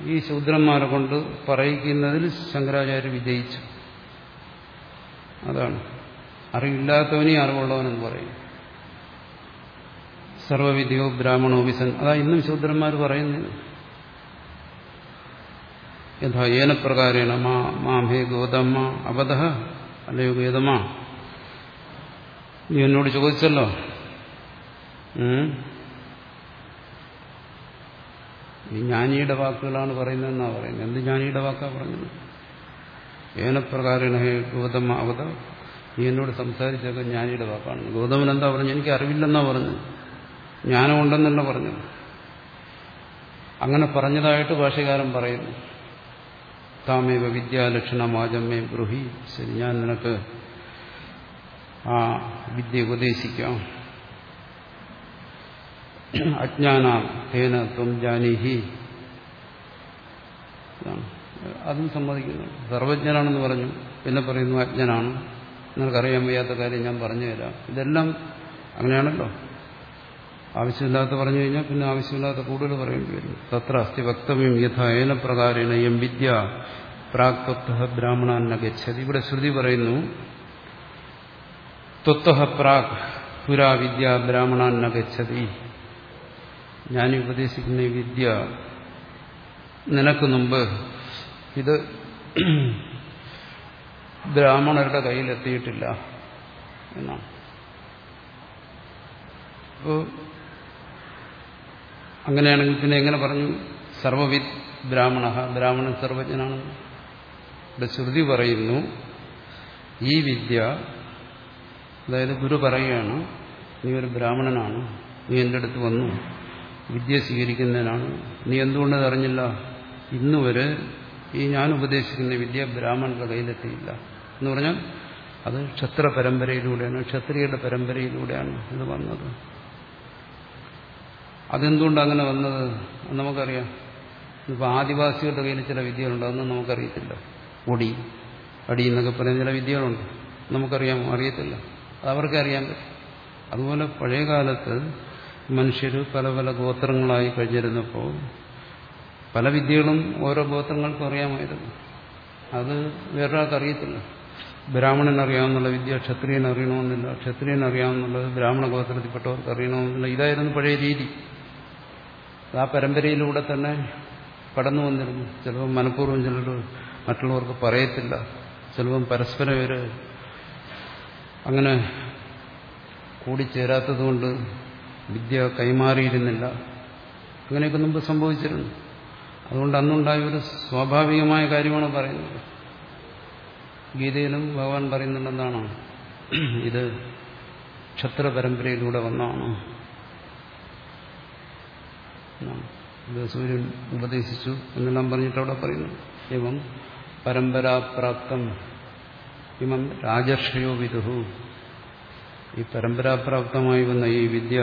ഈ ശൂദ്രന്മാരെ കൊണ്ട് പറയിക്കുന്നതിൽ ശങ്കരാചാര്യ വിജയിച്ചു. അതാണ്. അറിവില്ലാത്തവനെയും അറിവുള്ളവനെന്ന് പറയും. സർവവിദ്യോ ബ്രാഹ്മണോപിസൻ അതാ ഇന്നും ശൂദ്രന്മാർ പറയുന്നത്. യഥാ ഏനപ്രകാരേണ മാ മാമേ ഗോതമ്മ അബദ്ധ അല്ലയോ ഗേതമാ? നീ എന്നോട് ചോദിച്ചല്ലോ. ഈ ജ്ഞാനിയുടെ വാക്കുകളാണ് പറയുന്നതെന്നാ പറയുന്നത്? എന്ത് ജ്ഞാനിയുടെ വാക്കാ പറഞ്ഞത്? ഏനപ്രകാരണ ഗൗതമ അവത? നീ എന്നോട് സംസാരിച്ചൊക്കെ ജ്ഞാനിയുടെ വാക്കാണ്. ഗൗതമൻ എന്താ പറഞ്ഞു എനിക്ക് അറിവില്ലെന്നാ പറഞ്ഞത്. ജ്ഞാനമുണ്ടെന്നല്ല പറഞ്ഞത്. അങ്ങനെ പറഞ്ഞതായിട്ട് ഭാഷകാരൻ പറയുന്നു. താമേവ വിദ്യാലക്ഷണമാജമ്മേ ബ്രൂഹി. ശരി ഞാൻ നിനക്ക് ആ വിദ്യ ഉപദേശിക്കാം. അജ്ഞാന തേന ത്വം ജാനിഹി. അതും സമ്മതിക്കുന്നു. സർവജ്ഞനാണെന്ന് പറഞ്ഞു. പിന്നെ പറയുന്നു അജ്ഞനാണ്. നിനക്കറിയാൻ വയ്യാത്ത കാര്യം ഞാൻ പറഞ്ഞു തരാം. ഇതെല്ലാം അങ്ങനെയാണല്ലോ. ആവശ്യമില്ലാത്ത പറഞ്ഞു കഴിഞ്ഞാൽ പിന്നെ ആവശ്യമില്ലാത്ത കൂടുതൽ പറയേണ്ടി വരും. തത്ര അസ്ഥി വക്തവ്യം യഥേന പ്രകാരേണ എം വിദ്യ പ്രാക്തത്വ ബ്രാഹ്മണാന്ന ഗച്ഛതി ഇവിടെ ശ്രുതി പറയുന്നു ത്വത്വ പ്രാക് പുരാവിദ്യ ബ്രാഹ്മണാന്ന ഗച്ഛതി ഞാൻ ഉപദേശിക്കുന്ന ഈ വിദ്യ നിനക്ക് മുമ്പ് ഇത് ബ്രാഹ്മണരുടെ കയ്യിലെത്തിയിട്ടില്ല എന്നാണ്. അപ്പോൾ അങ്ങനെയാണെങ്കിൽ പിന്നെ എങ്ങനെ പറഞ്ഞു? സർവവിദ് ബ്രാഹ്മണ ബ്രാഹ്മണൻ സർവജ്ഞനാണ്. ഇവിടെ ശ്രുതി പറയുന്നു ഈ വിദ്യ അതായത് ഗുരു പറയുകയാണ് നീ ഒരു ബ്രാഹ്മണനാണ് നീ എന്റെ അടുത്ത് വന്നു. വിദ്യ സ്വീകരിക്കുന്നതിനാണ്. നീ എന്തുകൊണ്ടത് അറിഞ്ഞില്ല? ഇന്നുവരെ ഈ ഞാൻ ഉപദേശിക്കുന്ന വിദ്യ ബ്രാഹ്മണന്റെ കയ്യിലെത്തിയില്ല എന്ന് പറഞ്ഞാൽ അത് ക്ഷത്ര പരമ്പരയിലൂടെയാണ് ക്ഷത്രിയുടെ പരമ്പരയിലൂടെയാണ് ഇത് വന്നത് അതെന്തുകൊണ്ട് അങ്ങനെ വന്നത്? നമുക്കറിയാം. ഇപ്പോൾ ആദിവാസികളുടെ കയ്യിൽ ചില വിദ്യകളുണ്ട് അതൊന്നും നമുക്കറിയത്തില്ല. ഒടി അടി എന്നൊക്കെ പറയുന്ന ചില വിദ്യകളുണ്ട്. നമുക്കറിയാം അറിയത്തില്ല. അത് അവർക്കറിയാൻ പറ്റും. അതുപോലെ പഴയ കാലത്ത് മനുഷ്യർ പല പല ഗോത്രങ്ങളായി കഴിഞ്ഞിരുന്നപ്പോൾ പല വിദ്യകളും ഓരോ ഗോത്രങ്ങൾക്കും അറിയാമായിരുന്നു. അത് വേറൊരാൾക്ക് അറിയത്തില്ല. ബ്രാഹ്മണൻ അറിയാവുന്നുള്ള വിദ്യ ക്ഷത്രിയൻ അറിയണമെന്നില്ല. ക്ഷത്രിയൻ അറിയാവുന്നുള്ളത് ബ്രാഹ്മണ ഗോത്രത്തിൽപ്പെട്ടവർക്ക് അറിയണമെന്നില്ല. ഇതായിരുന്നു പഴയ രീതി. ആ പരമ്പരയിലൂടെ തന്നെ കടന്നു വന്നിരുന്നു. ചിലപ്പോൾ മനഃപൂർവം ചിലർ മറ്റുള്ളവർക്ക് പറയത്തില്ല. ചിലപ്പം പരസ്പരം ഇവർ അങ്ങനെ കൂടിച്ചേരാത്തതുകൊണ്ട് വിദ്യ കൈമാറിയിരുന്നില്ല. അങ്ങനെയൊക്കെ മുമ്പ് സംഭവിച്ചിരുന്നു. അതുകൊണ്ട് അന്നുണ്ടായ ഒരു സ്വാഭാവികമായ കാര്യമാണ് പറയുന്നത്. ഗീതയിലും ഭഗവാൻ പറയുന്നുണ്ടെന്നാണ്. ഇത് ക്ഷത്ര പരമ്പരയിലൂടെ വന്നാണ് ഇത് സൂര്യൻ ഉപദേശിച്ചു എന്നെല്ലാം പറഞ്ഞിട്ട് അവിടെ പറയുന്നു. എവം പരമ്പരാപ്രാപ്തം. ഇമം രാജർഷയോ വിദുഹു. ഈ പരമ്പരാപ്രാപ്തമായി വന്ന ഈ വിദ്യ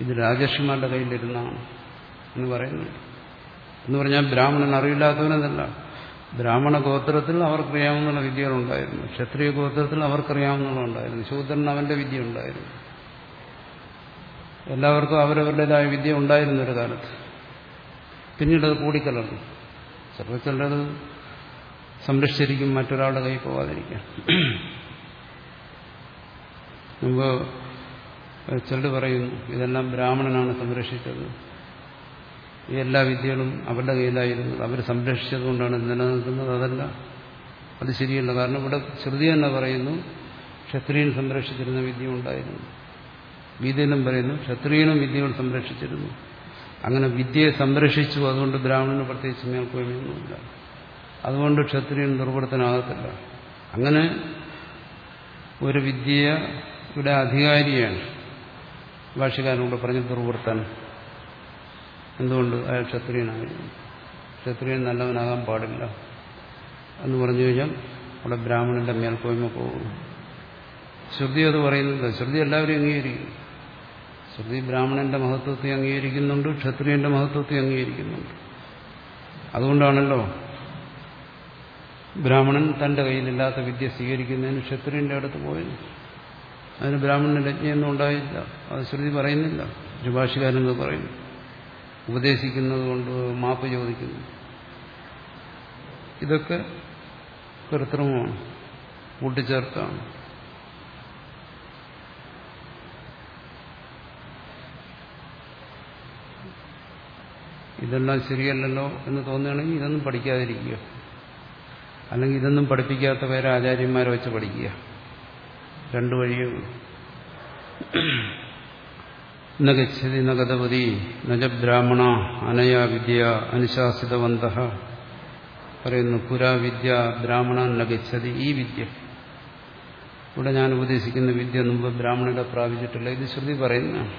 ഇത് രാജർഷിമാരുടെ കയ്യിലിരുന്നാണ് എന്ന് പറയുന്നു. എന്ന് പറഞ്ഞാൽ ബ്രാഹ്മണൻ അറിയില്ലാത്തവനെന്നല്ല ബ്രാഹ്മണ ഗോത്രത്തിൽ അവർക്കറിയാവുന്ന വിദ്യകളുണ്ടായിരുന്നു. ക്ഷത്രിയ ഗോത്രത്തിൽ അവർക്കറിയാവുന്നതുണ്ടായിരുന്നു ശൂദ്രൻ അവന്റെ വിദ്യ ഉണ്ടായിരുന്നു. എല്ലാവർക്കും അവരവരുടേതായ വിദ്യ ഉണ്ടായിരുന്നു ഒരു കാലത്ത്. പിന്നീട് അത് കൂടിക്കലർന്നു. ചിലപ്പോൾ ചിലത് സംരക്ഷിച്ചിരിക്കും മറ്റൊരാളുടെ കൈ പോവാതിരിക്കാൻ. മുമ്പ് ചിലർ പറയുന്നു ഇതെല്ലാം ബ്രാഹ്മണനാണ് സംരക്ഷിച്ചത്. ഈ എല്ലാ വിദ്യകളും അവരുടെ കയ്യിലായിരുന്നു. അവർ സംരക്ഷിച്ചതുകൊണ്ടാണ് നിലനിൽക്കുന്നത്. അതല്ല. അത് ശരിയല്ല. കാരണം ഇവിടെ ശ്രുതി തന്നെ പറയുന്നു ക്ഷത്രിയൻ സംരക്ഷിച്ചിരുന്ന വിദ്യ ഉണ്ടായിരുന്നു. ഗീതയിലും പറയുന്നു ക്ഷത്രിയനും വിദ്യകൾ സംരക്ഷിച്ചിരുന്നു. അങ്ങനെ വിദ്യയെ സംരക്ഷിച്ചു അതുകൊണ്ട് ബ്രാഹ്മണന് പ്രത്യേകിച്ച് മേൽക്കോയ്മയൊന്നുമില്ല. അതുകൊണ്ട് ക്ഷത്രിയൻ ദുർബലത്തിനാകത്തില്ല അങ്ങനെ ഒരു വിദ്യയുടെ അധികാരിയാണ്. ഭാഷകാരനോട് പറഞ്ഞ ദുർവൃത്തൻ എന്തുകൊണ്ട്? അയാൾ ക്ഷത്രിയനായിരുന്നു. ക്ഷത്രിയൻ നല്ലവനാകാൻ പാടില്ല. എന്ന് പറഞ്ഞു കഴിഞ്ഞാൽ അവിടെ ബ്രാഹ്മണന്റെ മേൽക്കോയ്മ പോകും ശ്രുതി അത് പറയുന്നില്ല ശ്രുതി എല്ലാവരും അംഗീകരിക്കും ശ്രുതി ബ്രാഹ്മണന്റെ മഹത്വത്തെ അംഗീകരിക്കുന്നുണ്ട് ക്ഷത്രിയന്റെ മഹത്വത്തെ അംഗീകരിക്കുന്നുണ്ട്. അതുകൊണ്ടാണല്ലോ ബ്രാഹ്മണൻ തന്റെ കയ്യിലില്ലാത്ത വിദ്യ സ്വീകരിക്കുന്നതിന് ക്ഷത്രിയന്റെ അടുത്ത് പോയത്. അതിന് ബ്രാഹ്മണന് ലജ്ഞയൊന്നും ഉണ്ടായില്ല. അത് ശ്രുതി പറയുന്നില്ല. ഭാഷകാരൻ പറയുന്നു. ഉപദേശിക്കുന്നത് കൊണ്ട് മാപ്പ് ചോദിക്കുന്നു. ഇതൊക്കെ കൃത്രിമമാണ്. കൂട്ടിച്ചേർത്താണ്. ഇതെല്ലാം ശരിയല്ലല്ലോ എന്ന് തോന്നുകയാണെങ്കിൽ ഇതൊന്നും പഠിക്കാതിരിക്കുക. അല്ലെങ്കിൽ ഇതൊന്നും പഠിപ്പിക്കാത്ത വേറെ ആചാര്യന്മാരെ വെച്ച് പഠിക്കുക. രണ്ടു വഴിയും നഗച്ഛതി നഗതപതി നജ ബ്രാഹ്മണ അനയാ വിദ്യ അനുശാസിതവന്ത. പറയുന്നു പുരാവിദ്യ ബ്രാഹ്മണ നഗച്ഛതി ഈ വിദ്യ. ഇവിടെ ഞാൻ ഉപദേശിക്കുന്ന വിദ്യ മുമ്പ് ബ്രാഹ്മണരെ പ്രാപിച്ചിട്ടില്ല. ഇത് ശ്രുതി പറയുന്നതാണ്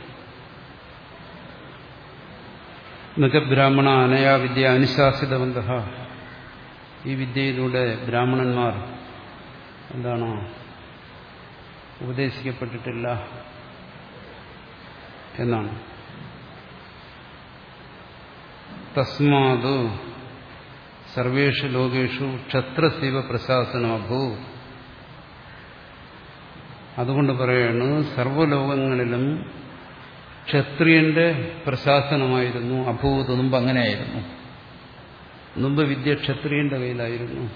നജ ബ്രാഹ്മണ അനയാ വിദ്യ അനുശാസിതവന്ത. ഈ വിദ്യയിലൂടെ ബ്രാഹ്മണന്മാർ എന്താണോ ഉപദേശിക്കപ്പെട്ടിട്ടില്ല എന്നാണ്. തസ്മാത് സർവേഷു ലോകേഷു ക്ഷത്രസീവ പ്രശാസനമഭൂ. അതുകൊണ്ട് പറയാണ് സർവലോകങ്ങളിലും ക്ഷത്രിയന്റെ പ്രശാസനമായിരുന്നു അഭൂത് മുമ്പ് അങ്ങനെയായിരുന്നു. മുമ്പ് വിദ്യ ക്ഷത്രിയന്റെ കയ്യിലായിരുന്നു.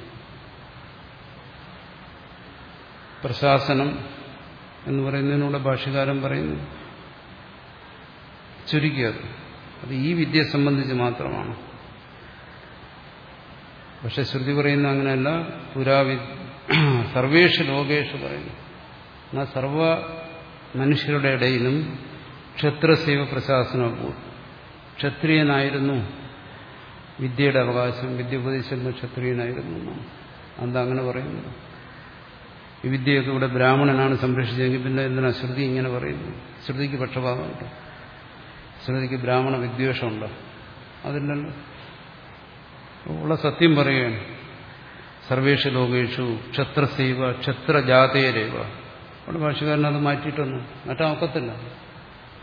പ്രശാസനം എന്ന് പറയുന്നതിനൂടെ ഭാഷകാരം പറയുന്നു. ചുരുക്കിയത് അത്. ഈ വിദ്യയെ സംബന്ധിച്ച് മാത്രമാണ്. പക്ഷെ ശ്രുതി പറയുന്ന അങ്ങനെയല്ല. പുരാവി സർവേഷു ലോകേഷു പറയുന്നു. എന്നാൽ സർവ മനുഷ്യരുടെ ഇടയിലും ക്ഷത്രസൈവ പ്രശാസനവും ക്ഷത്രിയനായിരുന്നു. വിദ്യയുടെ അവകാശം വിദ്യ ഉപദേശിക്കുന്ന ക്ഷത്രിയനായിരുന്നു. എന്താ അങ്ങനെ പറയുന്നത്? ഈ വിദ്യയൊക്കെ ഇവിടെ ബ്രാഹ്മണനാണ് സംരക്ഷിച്ചതെങ്കിൽ പിന്നെ എന്തിനാ ശ്രുതി ഇങ്ങനെ പറയുന്നു? ശ്രുതിക്ക് പക്ഷപാതമുണ്ട്. ശ്രുതിക്ക് ബ്രാഹ്മണ വിദ്വേഷമുണ്ട്. അതില്ലല്ലോ. ഉള്ള സത്യം പറയുകയാണ്. സർവേഷ ലോകേഷു ക്ഷത്രസൈവ ക്ഷത്രജാതേരേവ. അവിടെ ഭാഷകാരൻ അത് മാറ്റിയിട്ടൊന്നും. മറ്റാ ഒക്കത്തില്ല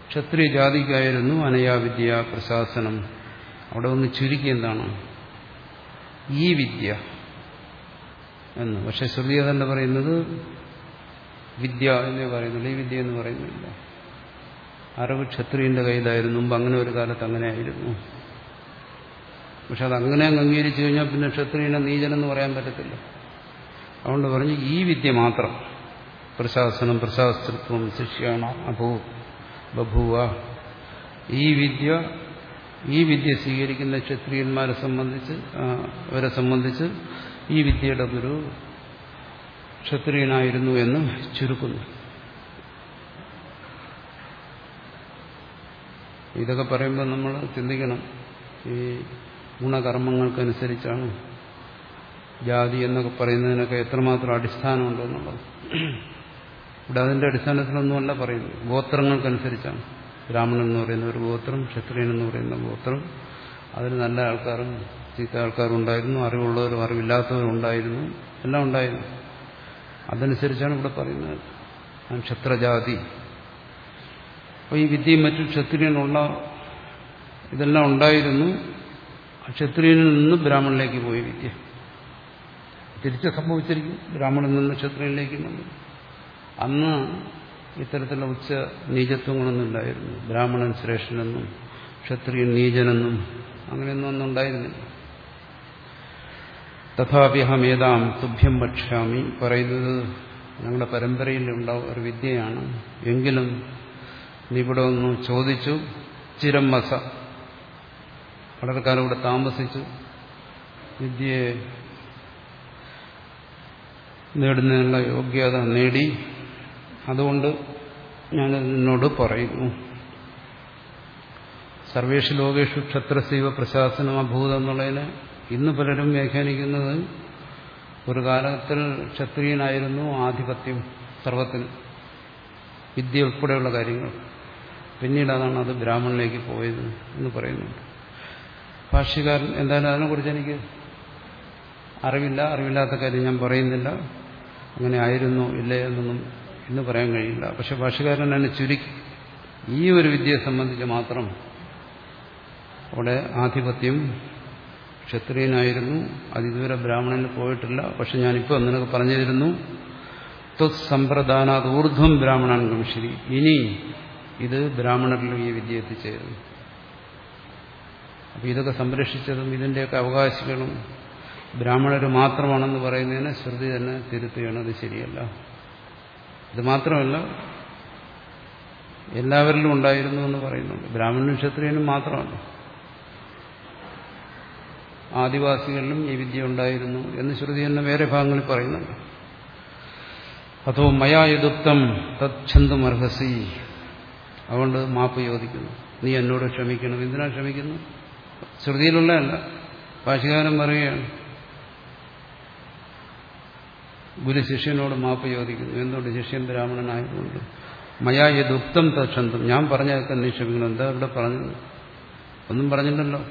ക്ഷത്രിയ ജാതിക്കായിരുന്നു അനയാവിദ്യ പ്രശാസനം. അവിടെ ഒന്ന് ചുരുക്കി എന്താണ്? ഈ വിദ്യ. എന്ന്. പക്ഷെ ശ്രുതി അതല്ല പറയുന്നത് വിദ്യ എന്നേ പറയുന്നുള്ളൂ. ഈ വിദ്യ എന്ന് പറയുന്നില്ല. അറിവ് ക്ഷത്രിയന്റെ കയ്യിലായിരുന്നു. മുമ്പ് അങ്ങനെ ഒരു കാലത്ത് അങ്ങനെ ആയിരുന്നു. പക്ഷെ അത് അങ്ങനെ അങ്ങ് അംഗീകരിച്ചു കഴിഞ്ഞാൽ പിന്നെ ക്ഷത്രിയനെ നീചനെന്ന് പറയാൻ പറ്റത്തില്ല. അതുകൊണ്ട് പറഞ്ഞു ഈ വിദ്യ മാത്രം. പ്രശാസനം പ്രശാസ്തൃത്വം ശിഷ്യാണ് അഭൂ ബഭൂവ. ഈ വിദ്യ ഈ വിദ്യ സ്വീകരിക്കുന്ന ക്ഷത്രിയന്മാരെ സംബന്ധിച്ച് അവരെ സംബന്ധിച്ച് ഈ വിദ്യയുടെ ഗുരു ക്ഷത്രിയനായിരുന്നു എന്ന് ചുരുക്കുന്നു. ഇതൊക്കെ പറയുമ്പോൾ നമ്മൾ ചിന്തിക്കണം. ഈ ഗുണകർമ്മങ്ങൾക്കനുസരിച്ചാണ് ജാതി എന്നൊക്കെ പറയുന്നതിനൊക്കെ എത്രമാത്രം അടിസ്ഥാനമുണ്ടോ എന്നുള്ളത്. ഇവിടെ അതിന്റെ അടിസ്ഥാനത്തിലൊന്നുമല്ല പറയുന്നത്. ഗോത്രങ്ങൾക്കനുസരിച്ചാണ്. ബ്രാഹ്മണൻ എന്ന് പറയുന്ന ഒരു ഗോത്രം ക്ഷത്രിയൻ എന്ന് പറയുന്ന ഗോത്രം. അതിന് നല്ല ആൾക്കാരും ചീത്ത ആൾക്കാരുണ്ടായിരുന്നു അറിവുള്ളവരും അറിവില്ലാത്തവരും ഉണ്ടായിരുന്നു എല്ലാം ഉണ്ടായിരുന്നു. അതനുസരിച്ചാണ് ഇവിടെ പറയുന്നത്. ക്ഷത്രജാതി. അപ്പോൾ ഈ വിദ്യയും മറ്റു ക്ഷത്രിയനുള്ള ഇതെല്ലാം ഉണ്ടായിരുന്നു. ക്ഷത്രിയനിൽ നിന്ന് ബ്രാഹ്മണിലേക്ക് പോയി വിദ്യ. തിരിച്ച് സംഭവിച്ചിരിക്കും ബ്രാഹ്മണിൽ നിന്ന് ക്ഷത്രിയനിലേക്ക് വന്നു. അന്ന് ഇത്തരത്തിലുള്ള ഉച്ച നീചത്വങ്ങളൊന്നും ഇല്ലായിരുന്നു. ബ്രാഹ്മണൻ ശ്രേഷ്ഠനെന്നും ക്ഷത്രിയൻ നീചനെന്നും അങ്ങനെയൊന്നും ഒന്നും ഉണ്ടായിരുന്നില്ല. തഥാപ്യഹമേതാം തുഭ്യം ഭക്ഷ്യാമി പറയുന്നത് ഞങ്ങളുടെ പരമ്പരയിൽ ഉണ്ടാവും ഒരു വിദ്യയാണ്. എങ്കിലും ഇവിടെ ഒന്ന് ചോദിച്ചു ചിരം മസ വളരെ കാലം ഇവിടെ താമസിച്ചു. വിദ്യയെ നേടുന്നതിനുള്ള യോഗ്യത നേടി. അതുകൊണ്ട് ഞാൻ നിന്നോട് പറയുന്നു. സർവേഷു ലോകേഷു ക്ഷത്രസീവ പ്രശാസനം അഭൂതം എന്നുള്ളതിന് ഇന്ന് പലരും വ്യാഖ്യാനിക്കുന്നത് ഒരു കാലത്തിൽ ക്ഷത്രിയനായിരുന്നു ആധിപത്യം സർവത്തിന് വിദ്യ ഉൾപ്പെടെയുള്ള കാര്യങ്ങൾ. പിന്നീട് അതാണ് അത് ബ്രാഹ്മണിലേക്ക് പോയത് എന്ന് പറയുന്നുണ്ട്. ഭാഷ്യകാരൻ എന്തായാലും അതിനെക്കുറിച്ച് എനിക്ക് അറിവില്ല അറിവില്ലാത്ത കാര്യം ഞാൻ പറയുന്നില്ല. അങ്ങനെ ആയിരുന്നു ഇല്ലേ എന്നൊന്നും ഇന്ന് പറയാൻ കഴിയില്ല. പക്ഷെ ഭാഷകാരൻ തന്നെ ചുരുക്കി ഈ ഒരു വിദ്യയെ സംബന്ധിച്ച് മാത്രം അവിടെ ആധിപത്യം ക്ഷത്രിയനായിരുന്നു. അതിദൂരെ ബ്രാഹ്മണന് പോയിട്ടില്ല. പക്ഷെ ഞാനിപ്പോൾ നിനക്ക് പറഞ്ഞു തരുന്നു ഊർധ്വം ബ്രാഹ്മണൻ ഗംശരി ഇനി ഇത് ബ്രാഹ്മണരിലും ഈ വിദ്യ എത്തിച്ചേരുന്നു അപ്പം ഇതൊക്കെ സംരക്ഷിച്ചതും ഇതിന്റെയൊക്കെ അവകാശികളും ബ്രാഹ്മണർ മാത്രമാണെന്ന് പറയുന്നതിന് ശ്രുതി തന്നെ തിരുത്തുകയാണ്. അത് ശരിയല്ല. ഇത് മാത്രമല്ല എല്ലാവരിലും ഉണ്ടായിരുന്നു എന്ന് പറയുന്നുണ്ട്. ബ്രാഹ്മണനും ക്ഷത്രിയനും മാത്രമല്ല. ആദിവാസികളിലും ഈ വിദ്യ ഉണ്ടായിരുന്നു എന്ന് ശ്രുതി തന്നെ വേറെ ഭാഗങ്ങളിൽ പറയുന്നുണ്ട്. അതോ മയാ യദുക്തം തച്ഛന്തും അർഹസി അതുകൊണ്ട് മാപ്പ് ചോദിക്കുന്നു. നീ എന്നോട് ക്ഷമിക്കണം. എന്തിനാ ക്ഷമിക്കുന്നു? ശ്രുതിയിലുള്ളതല്ല ഭാഷകാരൻ പറയുകയാണ്. ഗുരു ശിഷ്യനോട് മാപ്പ് ചോദിക്കുന്നു. എന്തുകൊണ്ട്? ശിഷ്യൻ ബ്രാഹ്മണനായതുകൊണ്ട്. മയാ യദുക്തം തക്ഷന്തം ഞാൻ പറഞ്ഞതൊക്കെ നീ ക്ഷമിക്കണം. എന്താ ഇവിടെ പറഞ്ഞത്? ഒന്നും പറഞ്ഞില്ലല്ലോ.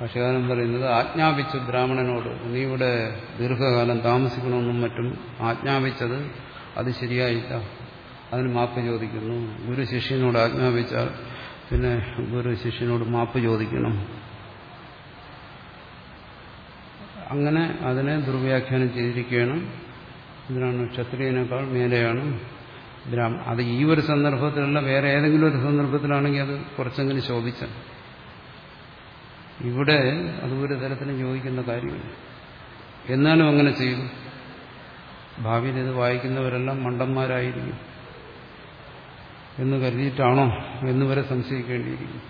ഭാഷകാരൻ പറയുന്നത് ആജ്ഞാപിച്ചു ബ്രാഹ്മണനോട് നീ ഇവിടെ ദീർഘകാലം താമസിക്കണമെന്നും മറ്റും ആജ്ഞാപിച്ചത് അത് ശരിയായില്ല. അതിന് മാപ്പ് ചോദിക്കുന്നു. ഗുരു ശിഷ്യനോട് ആജ്ഞാപിച്ചാൽ പിന്നെ ഗുരു ശിഷ്യനോട് മാപ്പ് ചോദിക്കണം. അങ്ങനെ അതിനെ ദുർവ്യാഖ്യാനം ചെയ്തിരിക്കുകയാണ്. ഇതിനാണ് ക്ഷത്രിയനേക്കാൾ മേലെയാണ് ബ്രാഹ്മ അത് ഈ ഒരു സന്ദർഭത്തിലല്ല വേറെ ഏതെങ്കിലും ഒരു സന്ദർഭത്തിലാണെങ്കിൽ അത് കുറച്ചെങ്കിലും ശോഭിച്ച ഇവിടെ അത് ഒരു തരത്തിലും ചോദിക്കുന്ന കാര്യമില്ല. എന്നാലും അങ്ങനെ ചെയ്തു. ഭാവിയിൽ ഇത് വായിക്കുന്നവരെല്ലാം മണ്ടന്മാരായിരിക്കും എന്ന് കരുതിയിട്ടാണോ എന്ന് വരെ സംശയിക്കേണ്ടിയിരിക്കും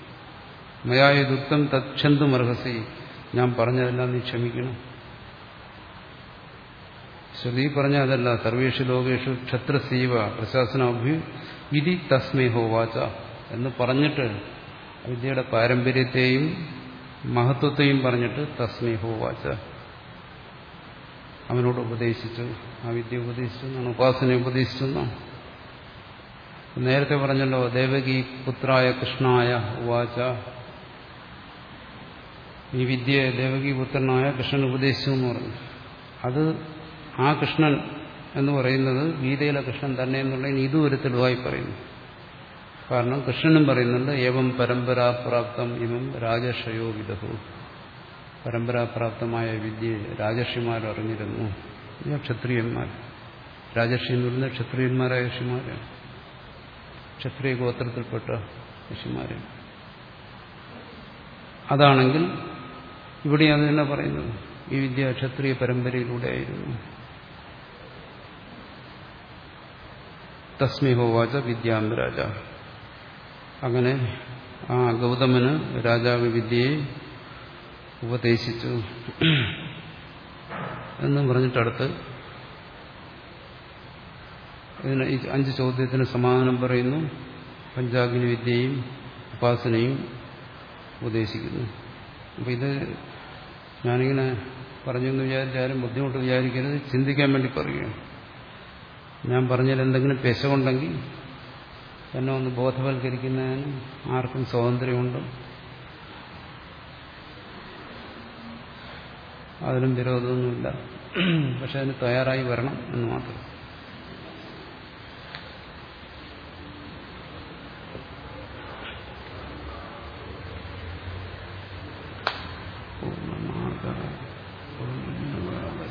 ദുഃഖം തച്ഛന്തു മർഹസി. ഞാൻ പറഞ്ഞതെല്ലാം നീ ക്ഷമിക്കണം. ശ്രുതി പറഞ്ഞ അതല്ല സർവേഷു ലോകേഷു ക്ഷത്രസീവ പ്രശാസനാഭ്യു വിധി തസ്മേ ഹോവാച എന്ന് പറഞ്ഞിട്ട് വിദ്യയുടെ പാരമ്പര്യത്തെയും മഹത്വത്തെയും പറഞ്ഞിട്ട് തസ്മേ അവനോട് ഉപദേശിച്ചു. ആ വിദ്യ ഉപദേശിച്ചു എന്നാണ് ഉപാസന ഉപദേശിച്ചു നേരത്തെ പറഞ്ഞല്ലോ ദേവകി പുത്രായ കൃഷ്ണായ ഉവാച. ഈ വിദ്യ ദേവകി പുത്രനായ കൃഷ്ണൻ ഉപദേശിച്ചു എന്ന് പറഞ്ഞു. അത് ആ കൃഷ്ണൻ എന്ന് പറയുന്നത് ഗീതയിലെ കൃഷ്ണൻ തന്നെ എന്നുള്ളതിന് ഇതും ഒരു തെളിവായി പറയുന്നു. കാരണം കൃഷ്ണനും പറയുന്നുണ്ട് ഏവം പരമ്പരാപ്രാപ്തം ഇവം രാജർഷയോ വിദഹു. പരമ്പരാപ്രാപ്തമായ വിദ്യയെ രാജർഷിമാർ അറിഞ്ഞിരുന്നു. ക്ഷത്രിയന്മാർ. രാജർഷി എന്ന് പറയുന്നത് ക്ഷത്രിയന്മാരായ ഋഷിമാരാണ്. ക്ഷത്രിയ ഗോത്രത്തിൽപ്പെട്ട ഋഷിമാരാണ്. അതാണെങ്കിൽ ഇവിടെയാണ് അത് തന്നെ പറയുന്നത്. ഈ വിദ്യ ക്ഷത്രിയ പരമ്പരയിലൂടെ ആയിരുന്നു. തസ്മിഹോവാച വിദ്യാംബരാജ അങ്ങനെ ആ ഗൗതമന് രാജാവ് വിദ്യയെ ഉപദേശിച്ചു. എന്ന് പറഞ്ഞിട്ടടുത്ത് ഇതിന് അഞ്ച് ചോദ്യത്തിന് സമാധാനം പറയുന്നു. പഞ്ചാഗ്നി വിദ്യയും ഉപാസനയും ഉപദേശിക്കുന്നു. അപ്പം ഇത് ഞാനിങ്ങനെ പറഞ്ഞെന്ന് വിചാരിച്ചാലും ബുദ്ധിമുട്ട് വിചാരിക്കരുത്. ചിന്തിക്കാൻ വേണ്ടി പറയുകയാണ്. ഞാൻ പറഞ്ഞാൽ എന്തെങ്കിലും പെശകുണ്ടെങ്കിൽ എന്നെ ഒന്ന് ബോധവൽക്കരിക്കുന്നതിന് ആർക്കും സ്വാതന്ത്ര്യമുണ്ട്. അതിനും വിരോധമൊന്നുമില്ല. പക്ഷെ അതിന് തയ്യാറായി വരണം എന്ന് മാത്രം.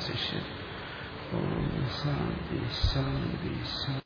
ശിഷ്യ. ഓം ശാന്തി ശാന്തി ശാന്തി.